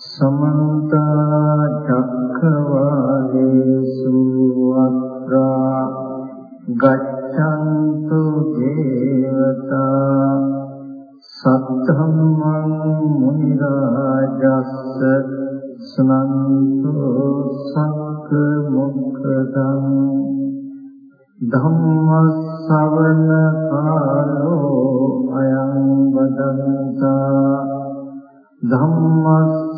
සමන්ත චක්කවාලේසු අත්‍රා ගච්ඡන්තු දේවතා සද්ධම්මං මුනි රාජස්ස සනන්තු සක්ක මොක්ඛදං ධම්ම ශ්‍රවණ කාලෝ අයං වදන්තා ධම්ම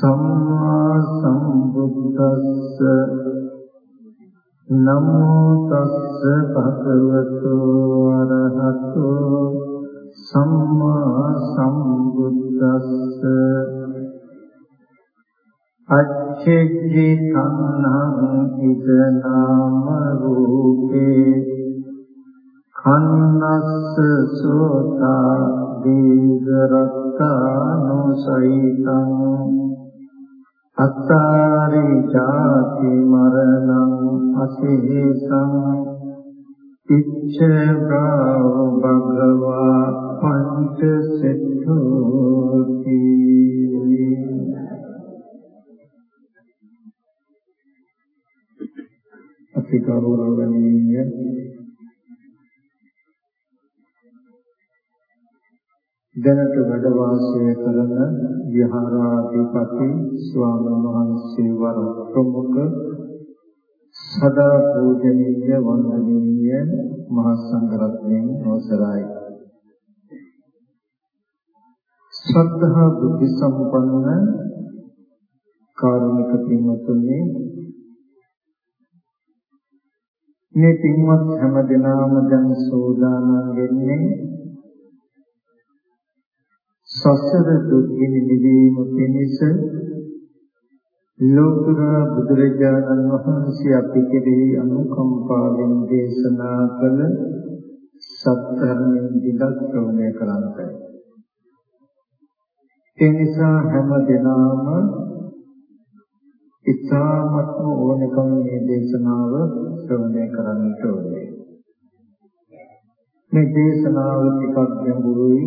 සම්මා සම්බුද්දස්ස නමෝ තස්ස භගවතු අරහතෝ සම්මා සම්බුද්දස්ස අච්චේජි තණ්හං ඉද නාම රූපේ කන්නස්ස සෝතා දීගරත්තානුසයිතං අත්තාරි ජාති මරණං අසේසං ඉච්ඡ භගවා පංච සෙට්ඨෝති අපි කරුණාවන්‍ය දැනට වැඩ වාසය කරන විහාරාධිපති ස්වාමීන් වහන්සේ වර ප්‍රමුඛ සදා පූජනීය වන්දනීය මහා සංඝරත්නයන් අවසරයි. ශ්‍රද්ධා බුද්ධ සම්පන්න කාරුණික පින්වත්නි මේ පින්වත් හැම දිනම දැන් සෝදානම් වෙන්නේ සසර දුක්ඛින නිවීම පිණිස ලෝතර බුදුරජාණන් වහන්සේ අපි කෙරෙහි අනුකම්පාවෙන් දේශනා කළ සත්‍යයෙන් දිගත් ශ්‍රවණය කරන්තයි. ඒ නිසා හැම දිනම ඉතාමත්ම ඕනකම මේ දේශනාව ශ්‍රවණය කරන්නට ඕනේ. මේ දේශනාව ටිකක් ගැඹුරුයි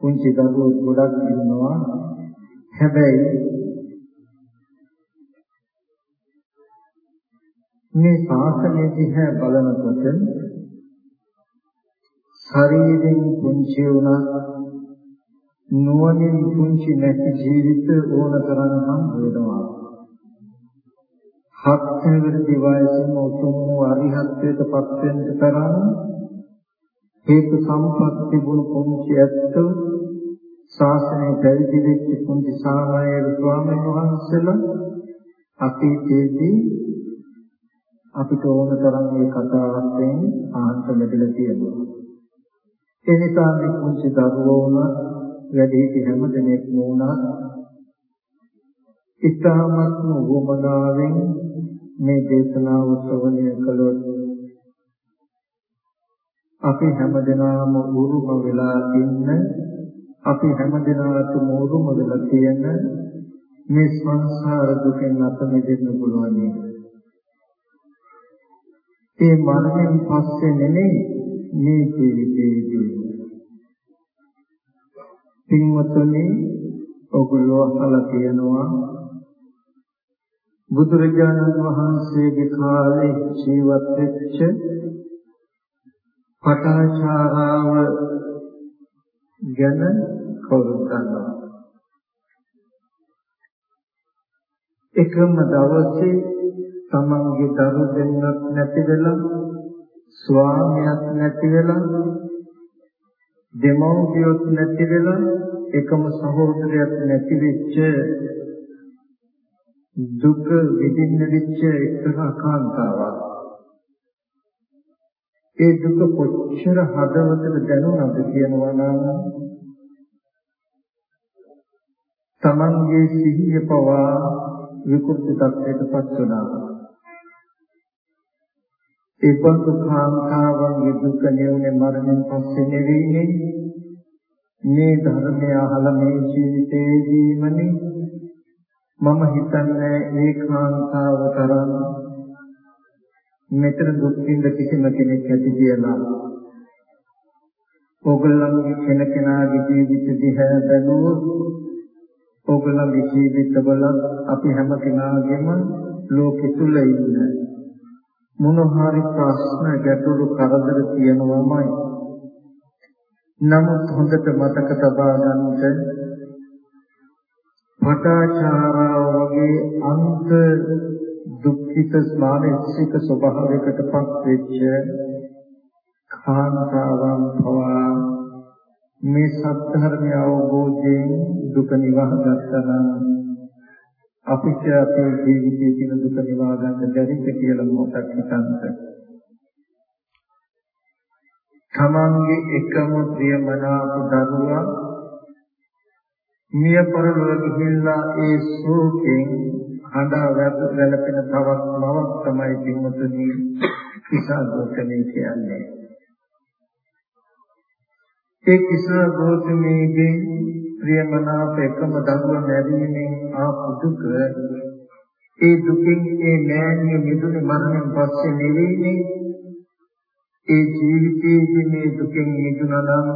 පුංචි දරුවෝ ගොඩක් ඉන්නවා. හැබැයි මේ ශාසනය දිහා බලනකොට ශරීරයෙන් පුංචි වුණා නුවණින් පුංචි නැති ජීවිත ඕන තරම් හම් වෙනවා. හත් වෙනි වයසේම උතුම් වූ අරිහත්ත්වයට පත් වෙන්න තරම් හේතු සම්පත් තිබුණු පුංචි ඇත්තෝ ශාසනය පැවිදි වෙච්ච පුංචි සාමායක ස්වාමීන් වහන්සේලා අතීතයේදී අපිට ඕන තරම් මේ කතාවෙන් ආහන්ත ලැබිලා තියෙනවා. ඒ නිසා මේ පුංචි දරුවෝ වුණ වැඩිහිටි හැම දෙනෙක් වුණා ඉතාමත්ම වමනාවෙන් මේ දේශනාව ශ්‍රවණය කළොත් අපි හැමදෙනාම උරුම වෙලා ඉන්න අපි හැමදෙනාටම උරුම වෙලා තියෙන මේ සංසාර දුකෙන් අත මිදෙන්න පුළුවන්. ඒ මරණයෙන් පස්සේ නෙමෙයි මේ ජීවිතයේදී. පින්වතුනි ඔගොල්ලෝ අහලා තියෙනවා බුදුරජාණන් වහන්සේගේ කාලේ ජීවත් වෙච්ච පටාචාරාව ගැන කවුරුත් දන්නවා. එකම දවසේ තමන්ගේ දරු දෙන්නක් නැති වෙලා ස්වාමියක් නැති වෙලා දෙමව්පියොත් නැති වෙලා එකම සහෝදරයක් නැති වෙච්ච දුක විඳින්න වෙච්ච එක්තරා කාන්තාවක් ඒ දුක කොච්චර හදවතට දැනුණාද කියනවා නම් තමන්ගේ සිහිය පවා විකෘති තත්ත්වයටපත් වුණා. ඒ පසු කාන්තාවන්ගේ දුක නෙවුනේ මරණයෙන් පස්සේ නෙවෙයිනේ. මේ ධර්මය අහලා මේ ජීවිතේදීමනේ මම හිතන්නේ ඒ කාන්තාව තරම් මෙතන දුක් විඳ කිසිම කෙනෙක් ඇති කියලා. ඕගොල්ලන්ගේ කෙනකෙනාගේ ජීවිත දිහා බැලුවොත් ඕගොල්ලන්ගේ ජීවිතවල අපි හැම කෙනාගේම ලෝකෙ තුල ඉන්න මොන හරි ප්‍රශ්න ගැටලු කරදර තියෙනවමයි. නමුත් හොඳට මතක තබා ගන්නට පටාචාරා වගේ අන්ත දුක්ඛිත මානසික ස්වභාවයකටපත් වෙච්ච කාන්තාවන් පවා මේ සත්‍ය අවබෝධයෙන් දුක නිවහ ගන්නවා අපිට අපේ ජීවිතයේ තියෙන දුක නිවා ගන්න බැරිද කියලා මොකක්ද හිතන්නේ තමන්ගේ එකම ප්‍රියමනාප දරුවා මිය පරලොව ගිහිල්ලා ඒ ශෝකෙන් හඬා වැළපෙන තවත් මවක් තමයි පින්වතුනි කිසා ගෝතමී කියන්නේ. ඒ කිසා ගෝතමීගේ ප්‍රියමනාප එකම දරුවා මැරීමෙන් ආපු දුක ඒ දුකින් ඒ නෑනිය මිදුනේ මරණයෙන් පස්සේ නෙවෙයිනේ ඒ ජීවිතයේ මේ දුකෙන් මිදුණා නම්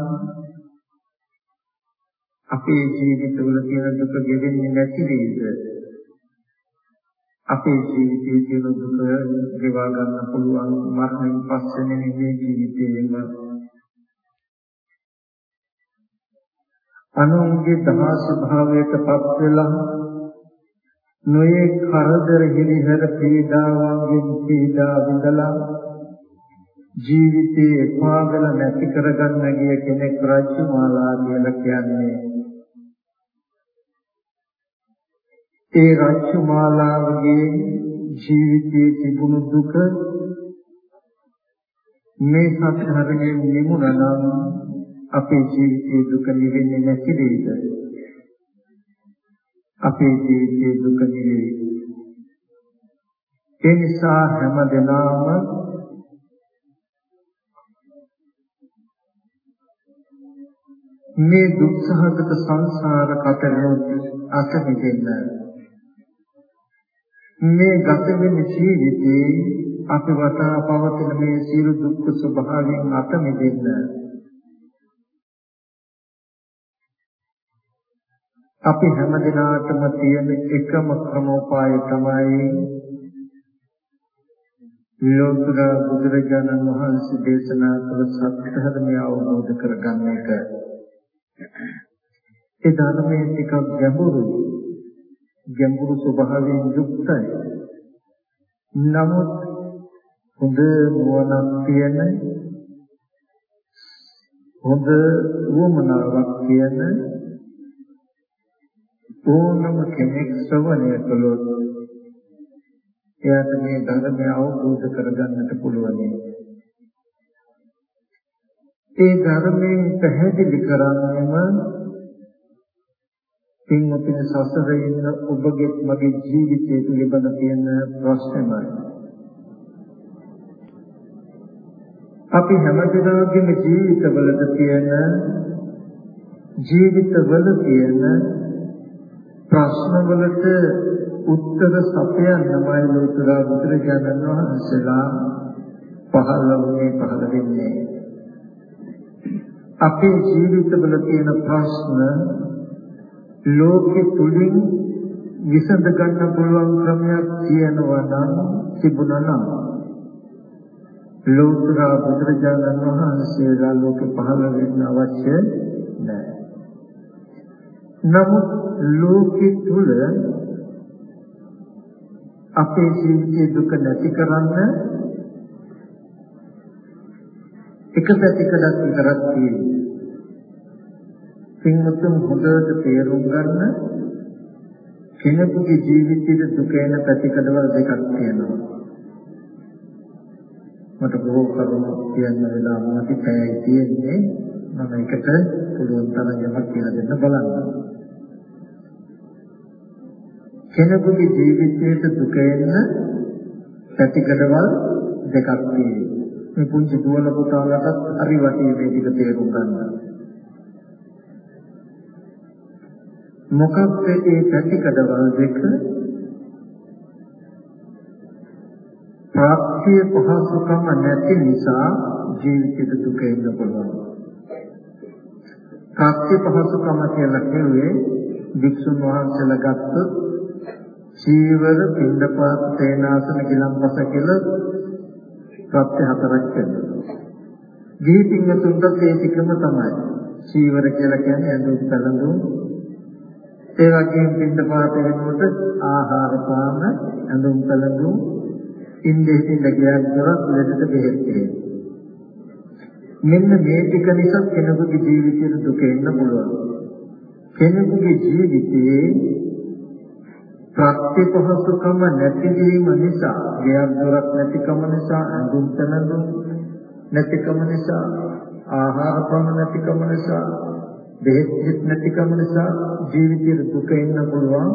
අපේ ජීවිතවල තියෙන දුක ගෙවෙන්නේ නැති වෙයිද? අපේ ජීවිතයේ තියෙන දුක ගෙවා ගන්න පුළුවන් මරණයෙන් පස්සේ නෙමෙයි ජීවිතේම. අනුන්ගේ දහස් භාවයටපත් වෙලා නොයේ කරදර හිලිහර පීඩාවන්ගෙන් පීඩා විඳලා ජීවිතේ එපාගල නැති කරගන්න ගිය කෙනෙක් රජ්‍යමාලා කියලා කියන්නේ ඒ රාජ්‍යමාලාවගේ ජීවිතයේ තිබුණු දුක මේ සත්‍යයෙන් නිමුණා නම් අපේ ජීවිතයේ දුක නිවෙන්නේ නැති දෙයද අපේ ජීවිතයේ දුක නිවේ. ඒ නිසා හැම දිනම මේ දුක්සහගත සංසාර කතරේ අත මිදෙන්න මේ ගත වෙන ජීවිතේ අපි වටා පවතින මේ සියලු දුක්ඛ ස්වභාවයෙන් අත මිදෙන්න අපි හැමදිනාටම තියෙන එකම ක්‍රමෝපාය තමයි ලෝතර බුදුරජාණන් වහන්සේ දේශනා කළ සත්‍ය ධර්මය අවබෝධ කරගන්න එක. ඒ ධර්මයේ ටිකක් ගැඹුරුයි. ගැඹුරු ස්වභාවයෙන් යුක්තයි. නමුත් හොඳ නුවණක් තියෙන හොඳ වමනාවක් තියෙන ඕනම කෙනෙක් ශ්‍රවණය කළොත් එයාට මේ ධර්මය අවබෝධ කරගන්නට පුළුවන්. ඒ ධර්මයෙන් පැහැදිලි කරන්නම පින්වත්නි සසරේ ඉන්න ඔබගේ මගේ ජීවිතය පිළිබඳ තියෙන ප්‍රශ්නමයි. අපි හැමදෙනාගේම ජීවිතවලද තියෙන ජීවිතවල තියෙන ප්‍රශ්නවලට උත්තර සපයන්නමයි ලෝතර බුදුරජාණන් වහන්සේලා පහළ වුණේ පහළ වෙන්නේ. අපේ ජීවිතවල තියෙන ප්‍රශ්න ලෝකෙ තුලින් විසඳ ගන්න පුළුවන් ක්‍රමයක් තියෙනවා නම් තිබුණා නම් ලෝතර බුදුරජාණන් වහන්සේලා ලෝකෙ පහළ වෙන්න අවශ්‍ය නැහැ. නමුත් ලෝකෙ තුල අපේ ජීවිතයේ දුක නැති කරන්න එක පැතිකඩක් විතරක් තියෙනවා. පින්වතුන් හොඳට තේරුම් ගන්න කෙනෙකුගේ ජීවිතයේ දුක එන පැතිකඩවල් දෙකක් තියෙනවා. මට බොහෝ කරුණු කියන්න වෙලාව නැති පැයයි තියෙන්නේ. මම එකට පුළුවන් තරම් යමක් කියලා දෙන්න බලන්න. කෙනෙකුගේ ජීවිතයට දුක එන්න පැතිකඩවල් දෙකක් තියෙනවා. මේ පුංචි දුවල පුතාලටත් හරි වටේ මේ ටික තේරුම් ගන්න. මොකක්ද මේ පැතිකඩවල් දෙක? ප්‍රාප්තිය පහසුකම නැති නිසා ජීවිතේ දුක එන්න පුළුවන්. ප්‍රාප්තිය පහසුකම කියලා කියුවේ වික්ෂුන් වහන්සේලා ගත්තොත් චීවර, පින්ඩපාත, තේනාසන, ගිලම්පස කියලා ප්‍රත්‍ය හතරක් වෙනවා. ගිහි පින්වතුන්ට ඒ ටිකම තමයි. චීවර කියලා කියන්නේ ඇඳුම් පැළඳුම්. ඒ වගේම පින්ඩපාත වෙනකොට ආහාර පාන, ඇඳුම් පැළඳුම්, ඉන්දේසින් ලැබියක් දරස් ලෙඩට බෙහෙත් මෙන්න මේ ටික නිසා කෙනෙකුගේ ජීවිතේ දුක එන්න පුළුවන්. කෙනෙකුගේ ජීවිතයේ ප්‍රත්‍යපහසුකම නැතිවීම නිසා, ගෙයක් දොරක් නැතිකම නිසා, අඳුන් තනඳුන් නැතිකම නිසා, ආහාර පාන නැතිකම නිසා, බෙහෙත් නැතිකම නිසා ජීවිතේ දුක එන්න පුළුවන්.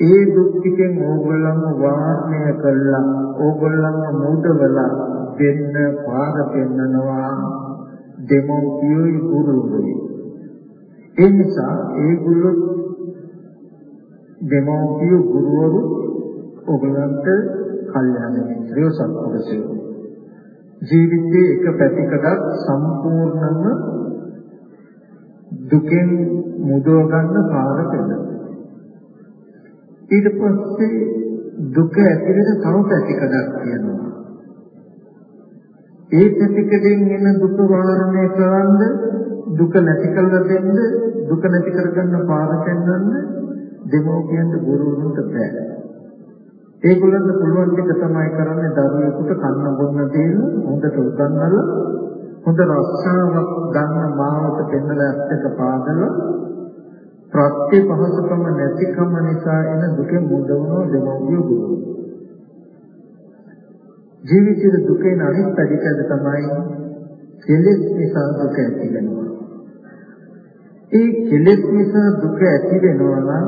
ඒ දුක් ටිකෙන් ඕගොල්ලන්ව වාරණය කළා, ඕගොල්ලන්ව මුදවලා දෙන්න පාර පෙන්නනවා දෙමෝපියෝයි ගුරුවරුයි. ඒ නිසා ඒගොල්ලෝ දෙමෝපිය ගුරුවරු ඔයගලන්ට කල්යාණ මිත්‍රයෝ සත්පුරුෂයෝ ජීවිතයේ එක පැතිකඩක් සම්පූර්ණම දුකෙන් මුදව ගන්න පාර දෙනවා ඊට පස්සේ දුක ඇතිවෙන තව පැතිකඩක් තියෙනවා ඒ පැතිකඩෙන් එන දුක වාරණය කරන්න දුක නැති කරලා දෙන්න දුක නැති කරගන්න පාර පෙන්වන්න දෙමෝපියන්ට ගුරුවරුන්ට බෑ. ඒගොල්ලන්ට පුළුවන් ටික තමයි කරන්නේ දරුවෙකුට කන්න බොන්න දෙන්න හොඳට උගන්වලා හොඳ රස්සාවක් ගන්න මාවත පෙන්නලා ඇත්තක පාදලා ප්‍රත්‍ය පහසුකම නැතිකම නිසා එන දුකෙන් මුදවන දෙමෝපිය ගුරු. ජීවිතයේ දුකේ අනිත් පැතිකඩ තමයි කෙලෙස් නිසා දුක ඇති වෙනවා. ඒ කෙලෙස් නිසා දුක ඇති වෙනවා නම්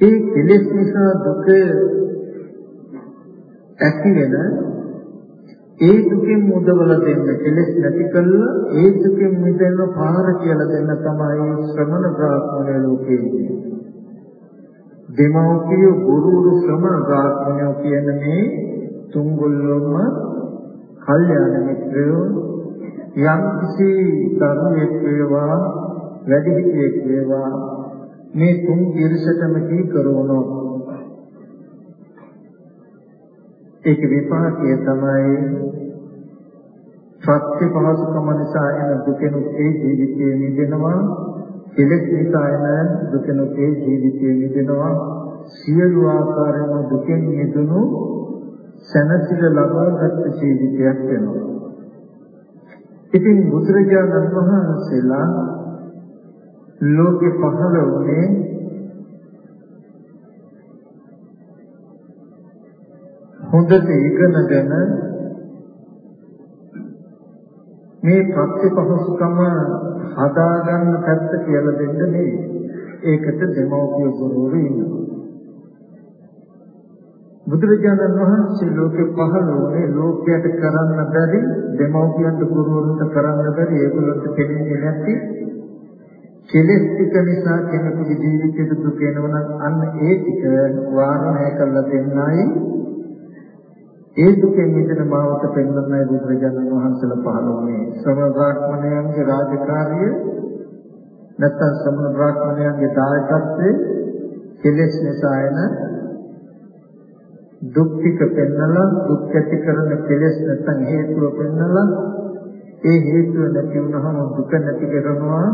ඒ කෙලෙස් නිසා දුක ඇති වෙන ඒ දුකෙන් මුදවල දෙන්න කෙලෙස් නැති කළා ඒ දුකෙන් මිදෙන්න පාර කියලා දෙන්න තමයි ශ්‍රමණ බ්‍රාහ්මණ ලෝකයේ දෙමෝපිය ගුරුරු ශ්‍රමණ බ්‍රාහ්මණයෝ කියන මේ තුන්ගොල්ලොම කල්යාණ මිත්‍රයෝ යම් කිසි ධර්මයක් වේවා වැඩිහිටියෙක් වේවා මේ තුන් පිරිසටම කී කරවනෝ ඒක විපාකය තමයි සත්‍ය පහසුකම නිසා එන දුකෙනුත් ඒ ජීවිතයේ මිදෙනවා කෙලෙස් නිසා එන දුකෙනුත් ඒ ජීවිතයේ මිදෙනවා. සියලු ආකාරයෙන් දුකෙන් මිදුණු සැනසෙල ලබාගත් ජීවිතයක් වෙනවා. ඉතින් බුදුරජාණන් වහන්සේලා ලෝකෙ පහළ වුණේ හොඳට ඉගෙනගෙන මේ ප්‍රත්‍ය පහසුකම හදාගන්න පැත්ත කියලා දෙන්න නෙවෙයි. ඒකට දෙමෝපිය ගුරුවරු ඉන්නවා. බුදුරජාණන් වහන්සේ ලෝකෙ පහළ වුණේ ලෝකයට කරන්න බැරි දෙමෝපියන්ට ගුරුවරුන්ට කරන්න බැරි ඒගොල්ලන්ට දෙන්නේ නැති කෙලෙස් ටික නිසා කෙනෙකුගේ ජීවිතයට දුක එනවා අන්න ඒ ටික වාරණය කරලා දෙන්නයි ඒ දුකෙන් මිදෙන මාවත පෙන්වන්නයි බුදුරජාණන් වහන්සේලා පහළ වුණේ ශ්‍රමණ බ්‍රාහ්මණයන්ගේ රාජකාරිය නැත්නම් ශ්‍රමණ බ්‍රාහ්මණයන්ගේ දායකත්වයේ කෙලෙස් නිසා එන දුක් ටික පෙන්නලා දුක් ඇති කරන කෙලෙස් නැත්නම් හේතුව පෙන්නලා ඒ හේතුව නැති වුනහම දුක නැති කරනවා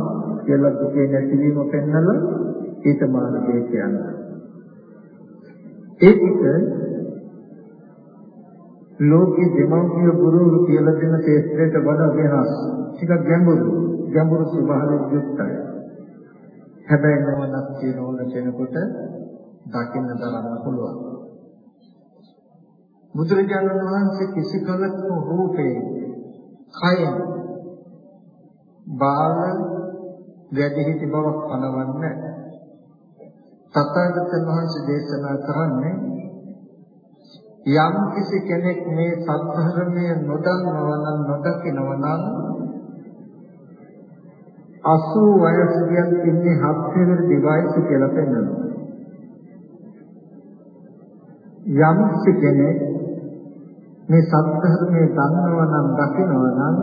කියලා දුකේ නැතිවීම පෙන්නලා ඊට මාර්ගය කියනවා. ඒක ලෝකේ දෙමව්පිය ගුරුවරු කියලා දෙන ශේත්‍රයට වඩා වෙනස්. ටිකක් ගැඹුරු. ගැඹුරු ස්වභාවයෙන් යුක්තයි. හැබැයි නවනක් කියන ඕන කෙනෙකුට දකින්න තරම් පුළුවන්. බුදුරජාණන් වහන්සේ කිසි කලක රූපේ කය බාල වැඩි හිටි බවක් පනවන්නේ තථාගතයන් වහන්සේ දේශනා කරන්නේ යම් කිසි කෙනෙක් මේ සත්‍ය නොදන්නවා නම් නොදකිනවා නම් 80 වයසින් ඉන්නේ හත් වෙනි ඩිවයිස් කියලා පෙන්වනවා. යම් කිසි කෙනෙක් මේ සත්‍ය දන්නවා නම් දකිනවා නම්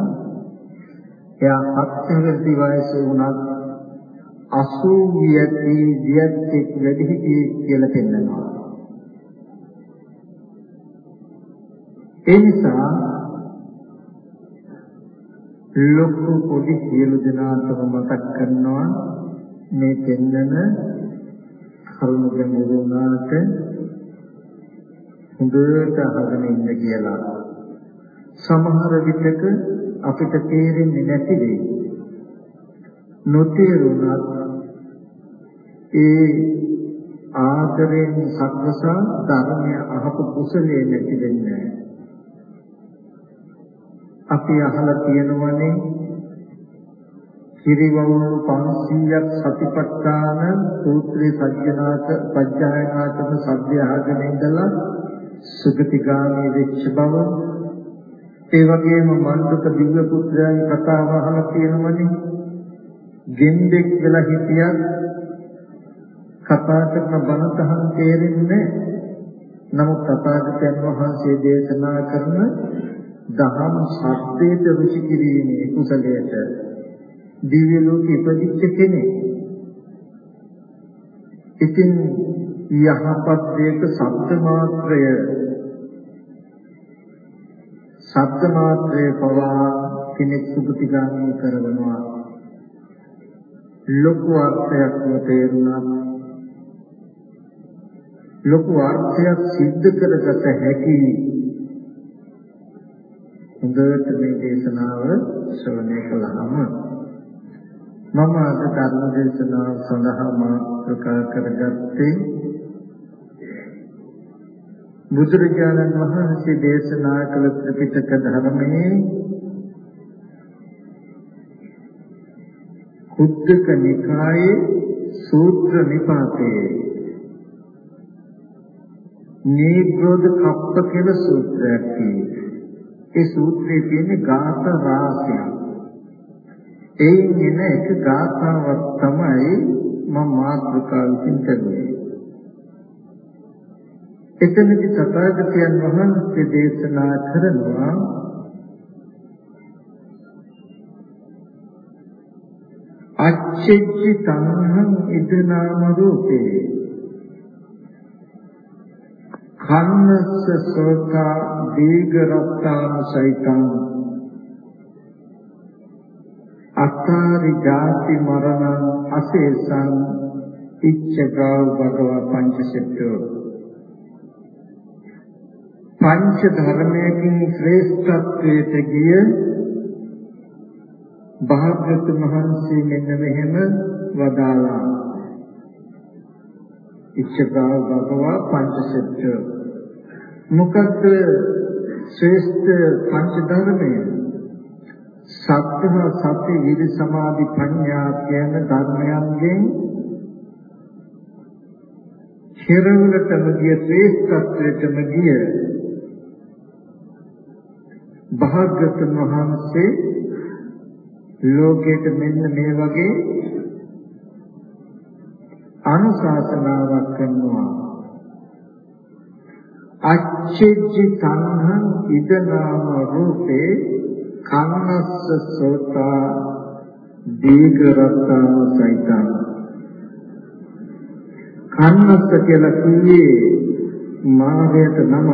එයා හත් වෙනි ඩිවයිස් වුණත් 80 වියති වියත්ෙක් වැඩි හිටියේ කියලා පෙන්වනවා. ඒ නිසා ලොකු පොඩි සියලු දෙනාටම මතක් කරනවා මේ පෙන්නන කරුණු ගැඹුරුනාට හොඳට අහගෙන ඉන්න කියලා. සමහර විටක අපිට තේරෙන්නේ නැති වෙයි. නොතේරුණත් ඒ ආදරයෙන් සත්‍යසා ධර්මය අහපු කුසලයේ නැති වෙන්නේ අපි අහලා තියෙනවනේ. කිරිවවුරු 500ක් සතිපට්ඨාන සූත්‍රයේ සත්‍යනාත පජ්ජායනාතම සද්‍ය අහගෙන ඉඳලා සුගතිගාමී වෙච්ච බව. ඒ වගේම මන්දක දිව්‍ය පුත්‍රයන් කතාව අහලා තියෙනවනේ. ගෙන්දෙක් වෙලා හිටියත් කතා කරන බණ තහන් තේරෙන්නේ නමුත් තථාගතයන් වහන්සේ දේශනා කරන දහම් සත්‍යයට රුචි කිරීමේ කුසලයට දිව්‍ය ලෝකෙ ඉපදිච්ච කෙනෙක්. ඉතින් යහපත් දේක සත්‍ය මාත්‍රය. සත්‍ය මාත්‍රය පවා කෙනෙක් සුභතිගාමී කරනවා. ලොකු අර්ථයක් තේරුණා ලොකු අර්ථයක් සිද්ධ කරගත හැකි හොඳට මේ දේශනාව ශ්‍රවණය කළාම මම අද ධර්ම දේශනාව සඳහා මාතෘකා කරගත්තේ බුදුරජාණන් වහන්සේ දේශනා කළ ත්‍රිපිටක ධර්මයේ කුද්දක නිකායේ සූත්‍ර නිපාතයේ නීග්‍රෝධ කප්ප කියලා සූත්‍රයක් තියෙනවා. ඒ සූත්‍රයේ තියෙන ගාථා රාශියක්. එයින් එන එක ගාථාවක් තමයි මම මාතෘකාවෙන් කරුවේ. එතනදී තථාගතයන් වහන්සේ දේශනා කරනවා අච්චෙච්චි තණ්හං ඉදනාම රූපේ කන්නස්ස සෝතා දීඝ රත්තාන සයිතං අත්තාරි ජාති මරණං අසේසං ඉච්ඡගාව භගව පංචසෙට්ඨෝ පංච ධර්මයෙන් ශ්‍රේෂ්ඨත්වයට ගිය භාග්‍යතුන් වහන්සේ මෙන්න මෙහෙම වදාලා ඉච්ඡාව භගවා පංචසත්‍ය මොකද ශ්‍රේෂ්ඨ පංච ධර්මය? සත්‍ය සත්‍ය විදි සමාධි ප්‍රඥා කියන ධර්මයන්ගෙන් කෙරවලටම ගිය ශ්‍රේෂ්ඨත්වයටම ගිය භාග්‍යතුන් වහන්සේ ලෝකයට මෙන්න මේ වගේ අනුශාසනාවක් කරනවා. අච්චෙජ්ජි තණ්හං ඉදනාම රූපේ කන්නස්ස සෝතා දීඝරත්තාව සයිතං. කන්නස්ස කියලා කියේ මාර්යයට නම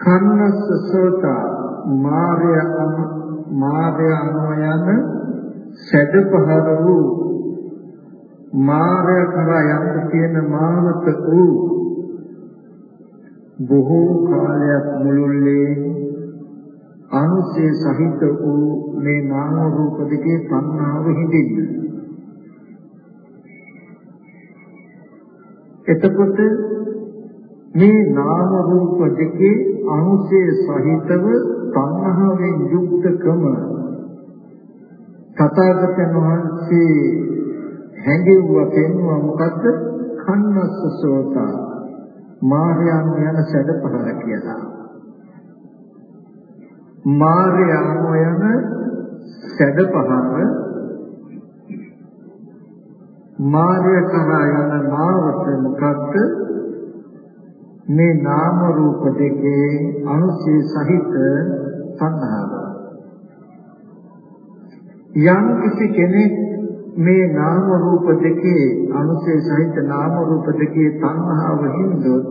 කන්නස්ස සෝතා මාර්ය මාර්ය අනුයන සැඩපහර වූ මාර්ය කරා යන්න තියෙන මානක වූ බොහෝ කාලයක් මුළුල්ලේ අනුසේ සහිත වූ මේ නාම රූප දෙකේ සංහාව හිඳින්න. එතකොට මේ නාම රූප දෙකේ අනුසේ සහිතව සංහාවෙන් යුක්තකම තථාගතයන් වහන්සේ හැඟෙව්වා පෙන්වුවා මොකද්ද? කන්නස්ස සෝතා මාර්යයන් යන සැඩපහර කියලා. මාර්යයන් යන සැඩපහර මාර්ය කරා යන මාවත මොකද්ද? මේ නාම රූප දෙකේ අනුසය සහිත සංහාව. යම් කිසි කෙනෙක් මේ නාම රූප දෙකේ අනුසය සහිත නාම රූප දෙකේ සංහාව හින්දොත්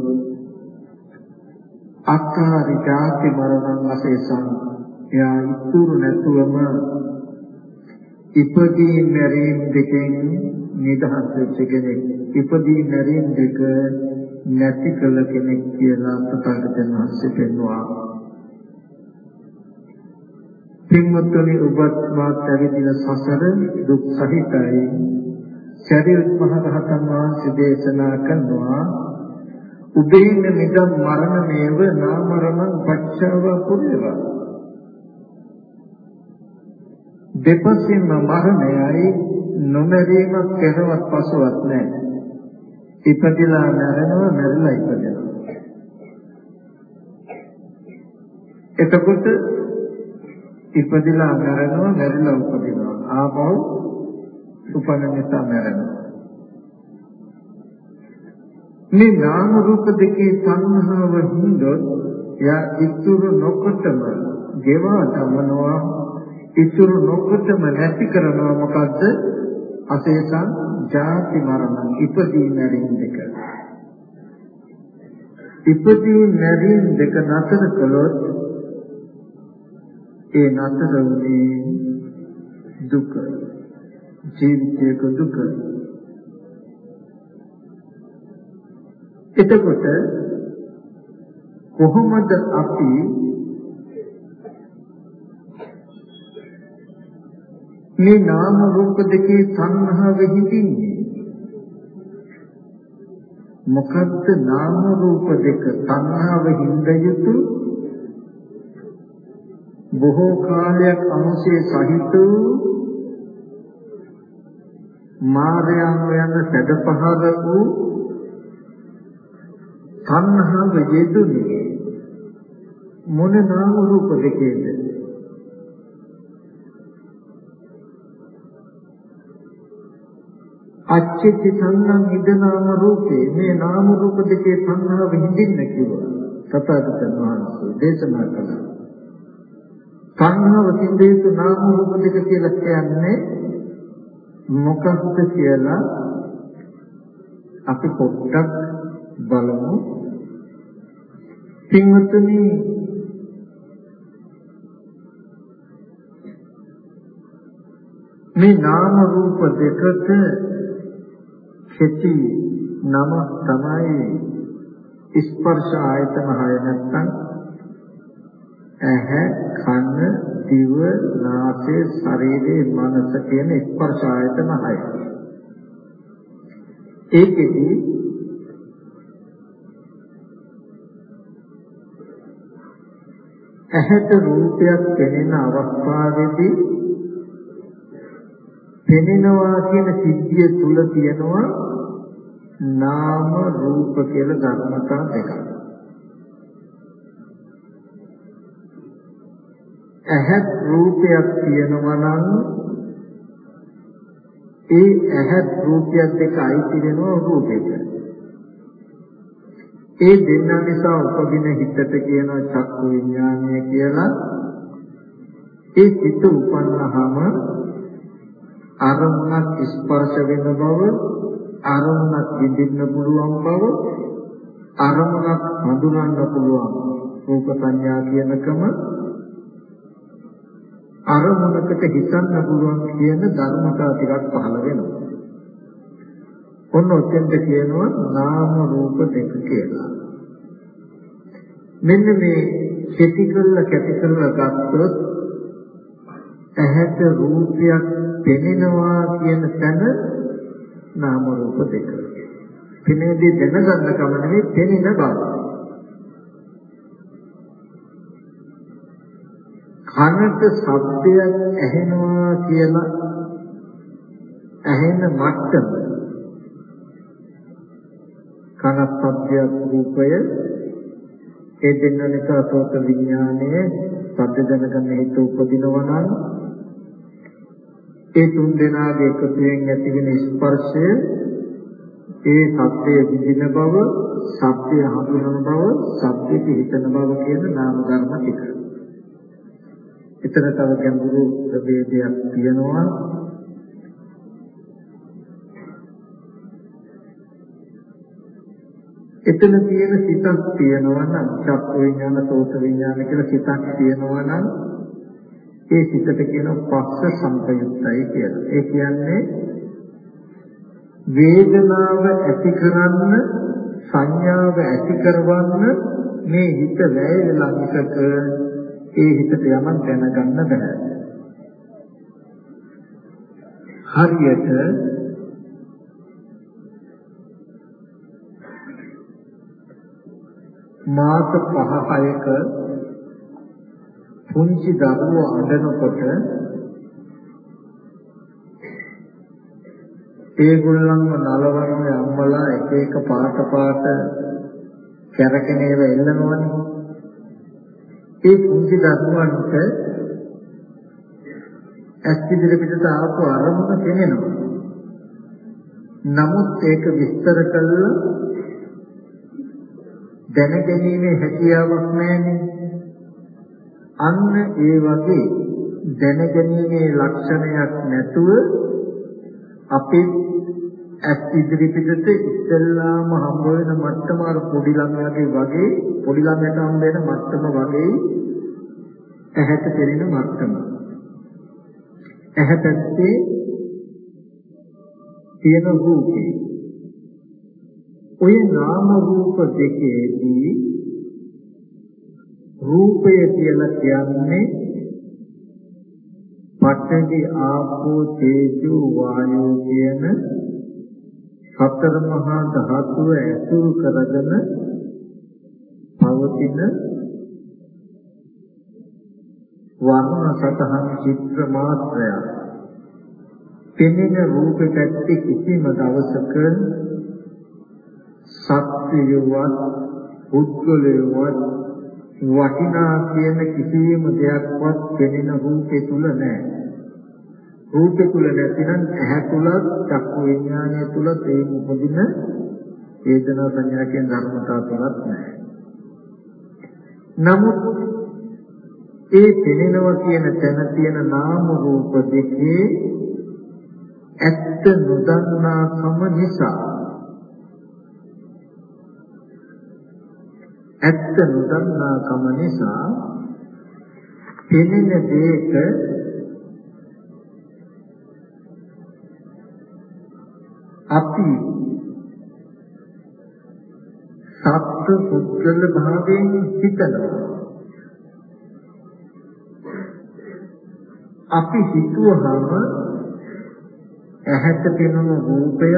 අක්කාරි ජාති මරණං අසේසං එයා ඉතුරු නැතුවම ඉපදී මැරීම් දෙකෙන් නිදහස් වෙච්ච කෙනෙක් ඉපදී මැරීම් දෙක නැති කළ කෙනෙක් කියලා තථාගතයන් වහන්සේ පෙන්වුවා. පින්වත්නි ඔබත් මාත් ඇවිදින සසර දුක් සහිතයි. ශරීර මහ රහතන් වහන්සේ දේශනා කරනවා උදේන නිදම් මරණමේව නාමරණ පච්චව පුරේවා. දෙපසින්ම මරණයයි නොමැරීමක් කෙරවත් පසුවක් නැහැ. ඉපදිලා මැරෙනවා මැරිලා ඉපදෙනවා. එතකොට ඉපදිලා මැරෙනවා මැරිලා උපදිනවා. ආපහු උපන්න නිසා මැරෙනවා. මේ නාම රූප දෙකේ සංහව හිඳොත් යා ඉතුරු නොකොටම ගෙවා දමනවා ඉතුරු නොකොටම නැති කරනවා මොකද්ද අසේසං ජාති මරණ ඉපදී මැරීම දෙක ඉපදී මැරීම දෙක නතර කළොත් ඒ නතර වුණේ දුක ජීවිතයක දුක. එතකොට කොහොමද අපි මේ නාම රූප දෙකේ සංහව හිතින්නේ මොකද්ද නාම රූප දෙක සංහව හිඳ යුතු? බොහෝ කාලයක් අනුසේ සහිත මායයන් යන සැඩපහර වූ සංහව යෙදුනේ මොන නාම රූප දෙකේද? අච්චිති සංනම් ඉදනාම රූපේ. මේ නාම රූප දෙකේ සංහව හිඳින්න කිව්වා. සතරතන වහන්සේ දේශනා කළා. සංහව සින්දේතු නාම රූප දෙක කියලා කියන්නේ මොකක්ද කියලා අපි පොඩ්ඩක් බලමු. පින්වත්නි මේ නාම රූප දෙකට කෙටි නම තමයි ස්පර්ශ ආයතන හය නැත්නම් ඇහැ කන දිව නාසය ශරීරේ මනස කියන ස්පර්ශ ආයතන හය. ඒකෙදි ඇහැට රූපයක් පෙනෙන අවස්ථාවේදී පෙනෙනවා කියන සිද්ධිය තුල තියෙනවා නාම රූප කියලා ධර්මතා දෙකක්. ඇහත් රූපයක් තියෙනවා නම් ඒ ඇහත් රූපයක් දෙක අයිති වෙනවා රූපෙට. ඒ දෙන්න නිසා උපදින හිතට කියන චක්කු විඥානය කියලා ඒ සිත උපන්නහම අරමුණක් ස්පර්ශ වෙන බව අරමුණක් විඳින්න පුළුවන් බව අරමුණක් හඳුනන්න පුළුවන් රූප සංඥා කියනකම අරමුණකට හිතන්න පුළුවන් කියන ධර්මතා ටිකක් පහළ වෙනවා. ඔන්න ඔතෙන්ද කියනවා නාම රූප දෙක කියලා. මෙන්න මේ කෙටි කරලා කැටි කරලා ගත්තොත් ඇහැට රූපයක් පෙනෙනවා කියන තැන නාම රූප දෙක. පෙනෙදී දැනගන්න කම නෙවෙයි පෙනෙන බව. කනට ශබ්දයක් ඇහෙනවා කියලා ඇහෙන මට්ටම කනස්සබ්දය රූපය ඒ දෙන්න නිසා සෝත විඥානයේ සද්ද දැනගන්න හිත උපදිනවා නම් ඒ තුන් දෙනාගේ එකතුවෙන් ඇතිවෙන ස්පර්ශය ඒ සත්‍යය විඳින බව සත්‍යය හඳුනන බව සත්‍යෙට හිතන බව කියන නාම ධර්ම ටික. එතන තව ගැඹුරු ප්‍රභේදයක් තියෙනවා එතන තියෙන සිතක් තියෙනවා නම් චක්ක විඥාන සෝත විඥාන කියලා සිතක් තියෙනවා නම් ඒ සිතට කියන පස්ස සංකයුක්තයි කියලා. ඒ කියන්නේ වේදනාව ඇති කරන්න සංඥාව ඇති කරවන්න මේ හිත වැය වෙලා මිසක ඒ හිතට යමක් දැනගන්න බෑ. හරියට මාස 5-6ක පුංචි දරුවෝ අඬනකොට ඒගොල්ලන්ව නලවන්නේ අම්මලා එක එක පාට පාට කැරකෙන ඒවා එල්ලනවනේ. ඒ පුංචි දරුවන්ට ඇස් ඉදිරි පිටට ආපු අරමුණ පෙනෙනවා. නමුත් ඒක විස්තර කළා දැනගැනීමේ හැකියාවක් නැහැනේ. අන්න ඒ වගේ දැනගැනීමේ ලක්ෂණයක් නැතුව අපේ ඇස් ඉදිරි පිටට ඉස්සෙල්ලාම හම්බ වෙන මට්ටම අර පොඩි ළමයාගේ වගේ පොඩි ළමයට හම්බ වෙන මට්ටම වගේ ඇහැට පෙනෙන මට්ටම. ඇහැ පැත්තේ තියෙන රූපේ ඔය නාම රූප දෙකේදී රූපය කියලා කියන්නේ පඨවි ආපෝ තේජෝ වායෝ කියන සතර මහා ධාතුව ඇසුරු කරගෙන පවතින වර්ණ සතහන් චිත්‍ර මාත්‍රය පෙනෙන රූප පැත්තේ කිසිම දවසක සත්‍යයවත් පුද්ගලයවත් වටිනා කියන කිසියම් දෙයක්වත් පෙනෙන රූපේ තුල නැහැ. රූපේ තුල නැතිනම් ඇහැ තුල චක්කු විඥානය තුල ඒ උපදින වේදනා සංඥා කියන ධර්මතාව තුලත් නැහැ. නමුත් ඒ පෙනෙනවා කියන තැන තියෙන නාම රූප දෙකේ ඇත්ත නොදන්නාකම නිසා ඇත්ත නොදන්නාකම නිසා පෙනෙන දෙයක අපි සත්‍ය පුද්ගල භාවයෙන් හිතනවා. අපි හිතුවහම ඇහැට පෙනෙන රූපය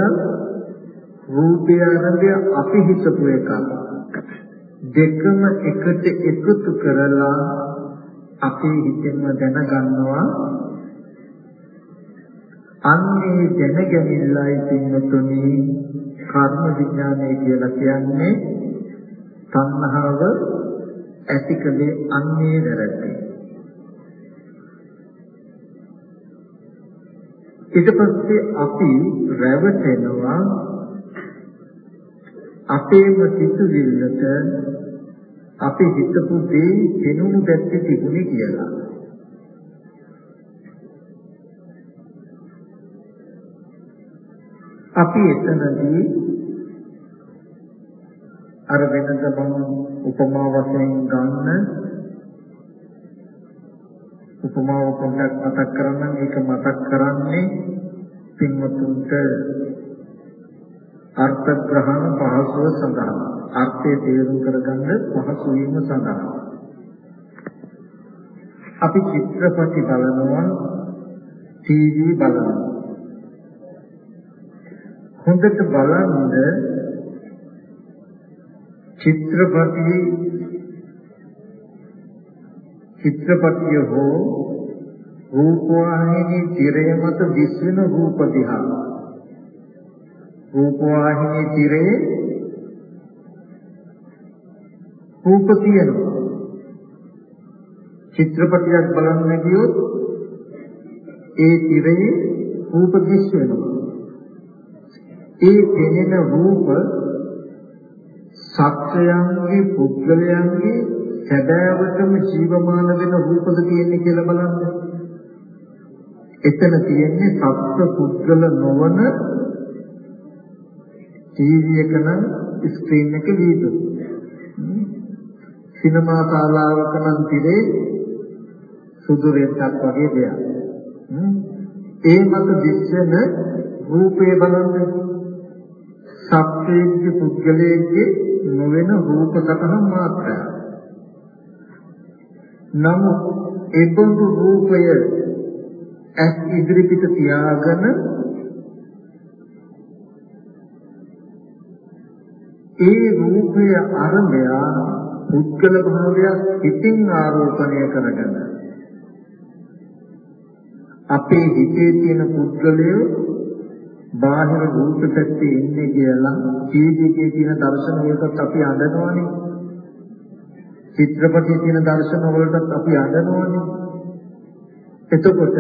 රූපය අරගෙන අපි හිතපු එකක්. දෙකම එකට එකතු කරලා අපේ හිතෙන්ම දැනගන්නවා අන්නේ දැනගැනිල්ලයි පින්නතුනි කර්ම විඥානය කියලා කියන්නේ සංහව ඇතිකලේ අන්නේ වැරදි ඊට පස්සේ අපි රැවටෙනවා අපේම සිතුවිල්ලට අපි හිතපු දේ දෙනුණු දැත්තේ තිබුණේ කියලා. අපි එතනදී අර වෙනද මම උපමා වශයෙන් ගන්න උපමාව පොඩ්ඩක් මතක් කරන්න. ඒක මතක් කරන්නේ පින්වතුන්ට අර්ථ ග්‍රහණ පහසුව සඳහා. අර්ථය තේරුම් කරගන්න පහසු වීම සඳහා. අපි චිත්‍රපටි බලනවා ටීවී බලනවා. හොඳට බලන්න චිත්‍රපටි චිත්‍රපටිය හෝ රූපවාහිනී තිරය මත දිස්වෙන රූප දිහා රූපවාහිනී තිරේ රූප තියෙනවා. චිත්‍රපටයක් බලන්න ගියොත් ඒ තිරේ රූප දිස් වෙනවා ඒ පෙනෙන රූප සත්‍යයන්ගේ පුද්ගලයන්ගේ සැබෑවටම ජීවමාන වෙන රූපද තියෙන්නේ කියලා බලන්න. එතන තියෙන්නේ සත්‍ය පුද්ගල නොවන ටීවී එක නම් ස්ක්‍රීන් එක වීදුරු. සිනමා ශාලාවක නම් තිරේ සුදු රෙද්දක් වගේ දෙයක්. ඒ මත දිස්සන රූපේ බලන්න සත්‍යයේ පුද්ගලයේ නොවන රූප සතහන් මාත්‍රය. නමුත් ඒබඳු රූපය ඇස් ඉදිරිපිට තියාගෙන ඒ රූපය අරඹය පුද්ගල භාවයක් හිතින් ආරෝපණය කරගෙන අපේ හිතේ තියෙන පුද්ගලයෝ බාහිර රූප පැත්තේ ඉන්නේ කියලා ජීවිතයේ තියෙන දර්ශන වලටත් අපි අඳනවනේ චිත්‍රපටයේ තියෙන දර්ශන වලටත් අපි අඳනවනේ එතකොට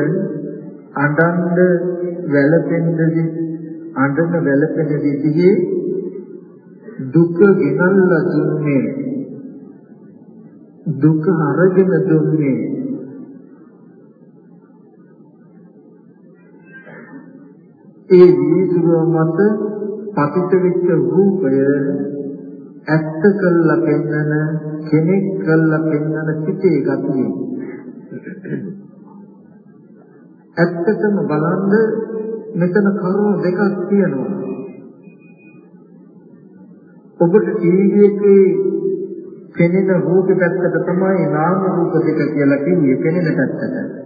අඬන්න වැළපෙන්නදී අඬන වැළපෙන විදිහේ දුක ගෙනල්ලා දුන්නේ. දුක අරගෙන දුන්නේ. ඒ වීදුරුව මත පතිත වෙච්ච රූපය ඇත්ත කළා පෙන්නන කෙනෙක් කළා පෙන්නන සිටේ ගතිය. ඇත්තටම බලන්න මෙතන කරුණු දෙකක් තියෙනවා. ඔබට ටීවී එකේ පෙනෙන රූප පැත්තට තමයි නාම රූප දෙක කියලා කිව්වේ පෙනෙන පැත්තට.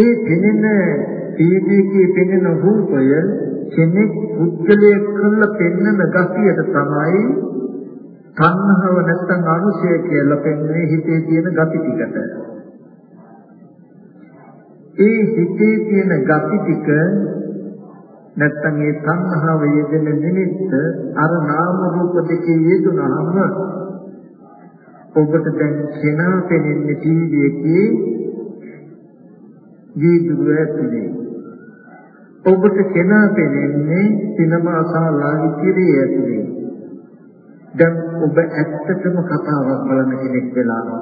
ඒ පෙනෙන ටීවී එකේ පෙනෙන රූපය කෙනෙක් පුද්ගලයෙක් කරලා පෙන්වන ගතියට තමයි තණ්හාව නැත්තම් අනුශය කියලා පෙන්වන්නේ හිතේ තියෙන ගති ටිකට. ඒ හිතේ තියෙන ගති ටික නැත්තම් ඒ තණ්හාව යෙදෙන නිමිත්ත අර නාම රූප දෙකේ යෙදුනහම ඔබට දැන් කෙනා පෙනෙන්නේ ටීවී එකේ වීදුරුව ඇතුලේ. ඔබට කෙනා පෙනෙන්නේ සිනමා ශාලාවේ තිරේ ඇතුලේ. දැන් ඔබ ඇත්තටම කතාවක් බලන කෙනෙක් වෙලා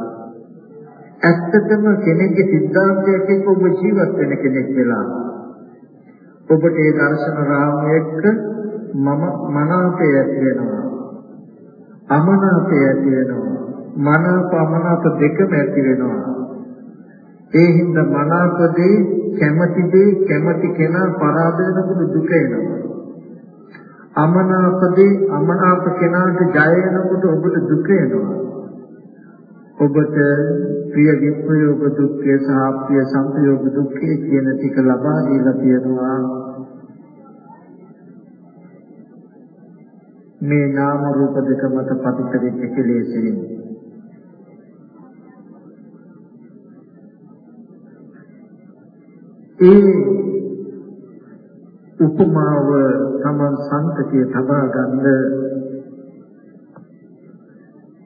ඇත්තටම කෙනෙක්ගේ සිද්ධාන්තයක් එක්ක ඔබ ජීවත් වෙන කෙනෙක් වෙලා ඔබට ඒ දර්ශන රාමය එක්ක මම මනාපය ඇති වෙනවා. අමනාපය ඇති වෙනවා. මනාප අමනාප දෙකම ඇති වෙනවා. ඒ හින්දා මනාප දේ කැමැති දේ කැමැති කෙනා පරාද වෙනකොට දුක එනවා අමනාපදී අමනාප කෙනාට ජය වෙනකොට ඔබට දුක එනවා. ඔබට ප්‍රිය විප්‍රයෝග දුක්ඛය සහ ප්‍රිය සංපයෝග දුක්ඛය කියන ටික ලබා දීලා තියෙනවා. මේ නාම රූප දෙක මත පතිත වෙච්ච කෙලෙසින් ඒ උපමාව තමන් සංතතිය තබා ගන්න.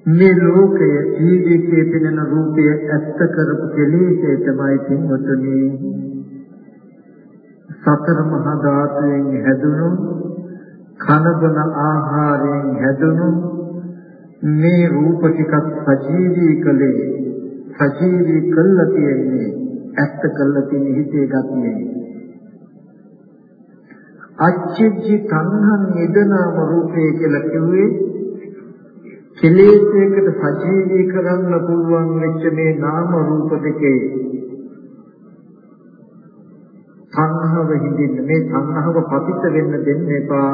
මේ ලෝකයේ ජීවිතයේ පෙනෙන රූපය ඇත්ත කරපු කෙලෙසේ තමයි පින්වතුනි. සතර මහා ධාතුයෙන් හැදුණු කනබන ආහාරයෙන් හැදුණු මේ රූප ටිකක් සජීවී කලේ සජීවී කළා තියෙන්නේ ඇත්ත කළා තියෙන හිතේ ගතියේ. අච්චිජ්ජි තණ්හං නිදනාම රූපේ කියලා කිව්වේ කෙලෙසයකට සජීවී කරන්න පුළුවන් වෙච්ච මේ නාම රූප දෙකේ තණ්හව හිඳින්න. මේ තණ්හව පතිත වෙන්න දෙන්න එපා.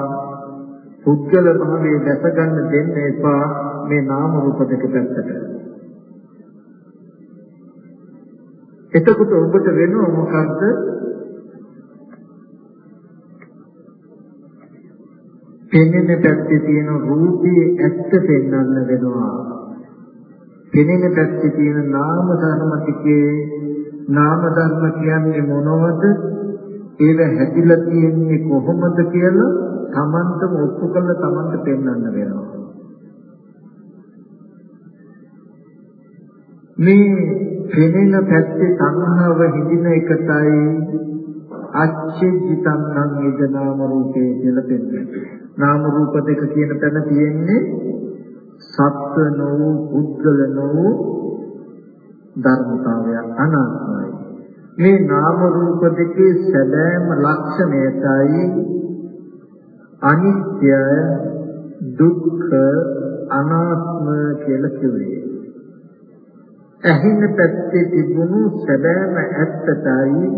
පුද්ගල භාවයේ දැස ගන්න දෙන්න එපා මේ නාම රූප දෙක පැත්තට. එතකොට ඔබට වෙනව මොකද්ද පෙනෙන පැත්තේ තියෙන රූපේ ඇත්ත පෙන්වන්න වෙනවා. පෙනෙන පැත්තේ තියෙන නාම ධර්ම ටිකේ නාම ධර්ම කියන්නේ මොනවද? ඒව හැදිලා තියෙන්නේ කොහොමද කියලා Tamanටම ඔප්පු කරලා Tamanට පෙන්වන්න වෙනවා. මේ පෙනෙන පැත්තේ සංහව හිඳින එකටයි අච්චිතං නිද නාම රූපේ කියලා පෙන්නනවා. නාම රූප දෙක කියන තැන තියෙන්නේ සත්ව නෝ පුද්ගල නෝ ධර්මතාවයක් අනාත්මයි. මේ නාම රූප දෙකේ සැබෑම ලක්ෂණයයි අනිත්‍ය දුක්ඛ අනාත්ම කියලා කිව්වේ. ඇහින පැත්තේ තිබුණු සැබෑම ඇත්තටයි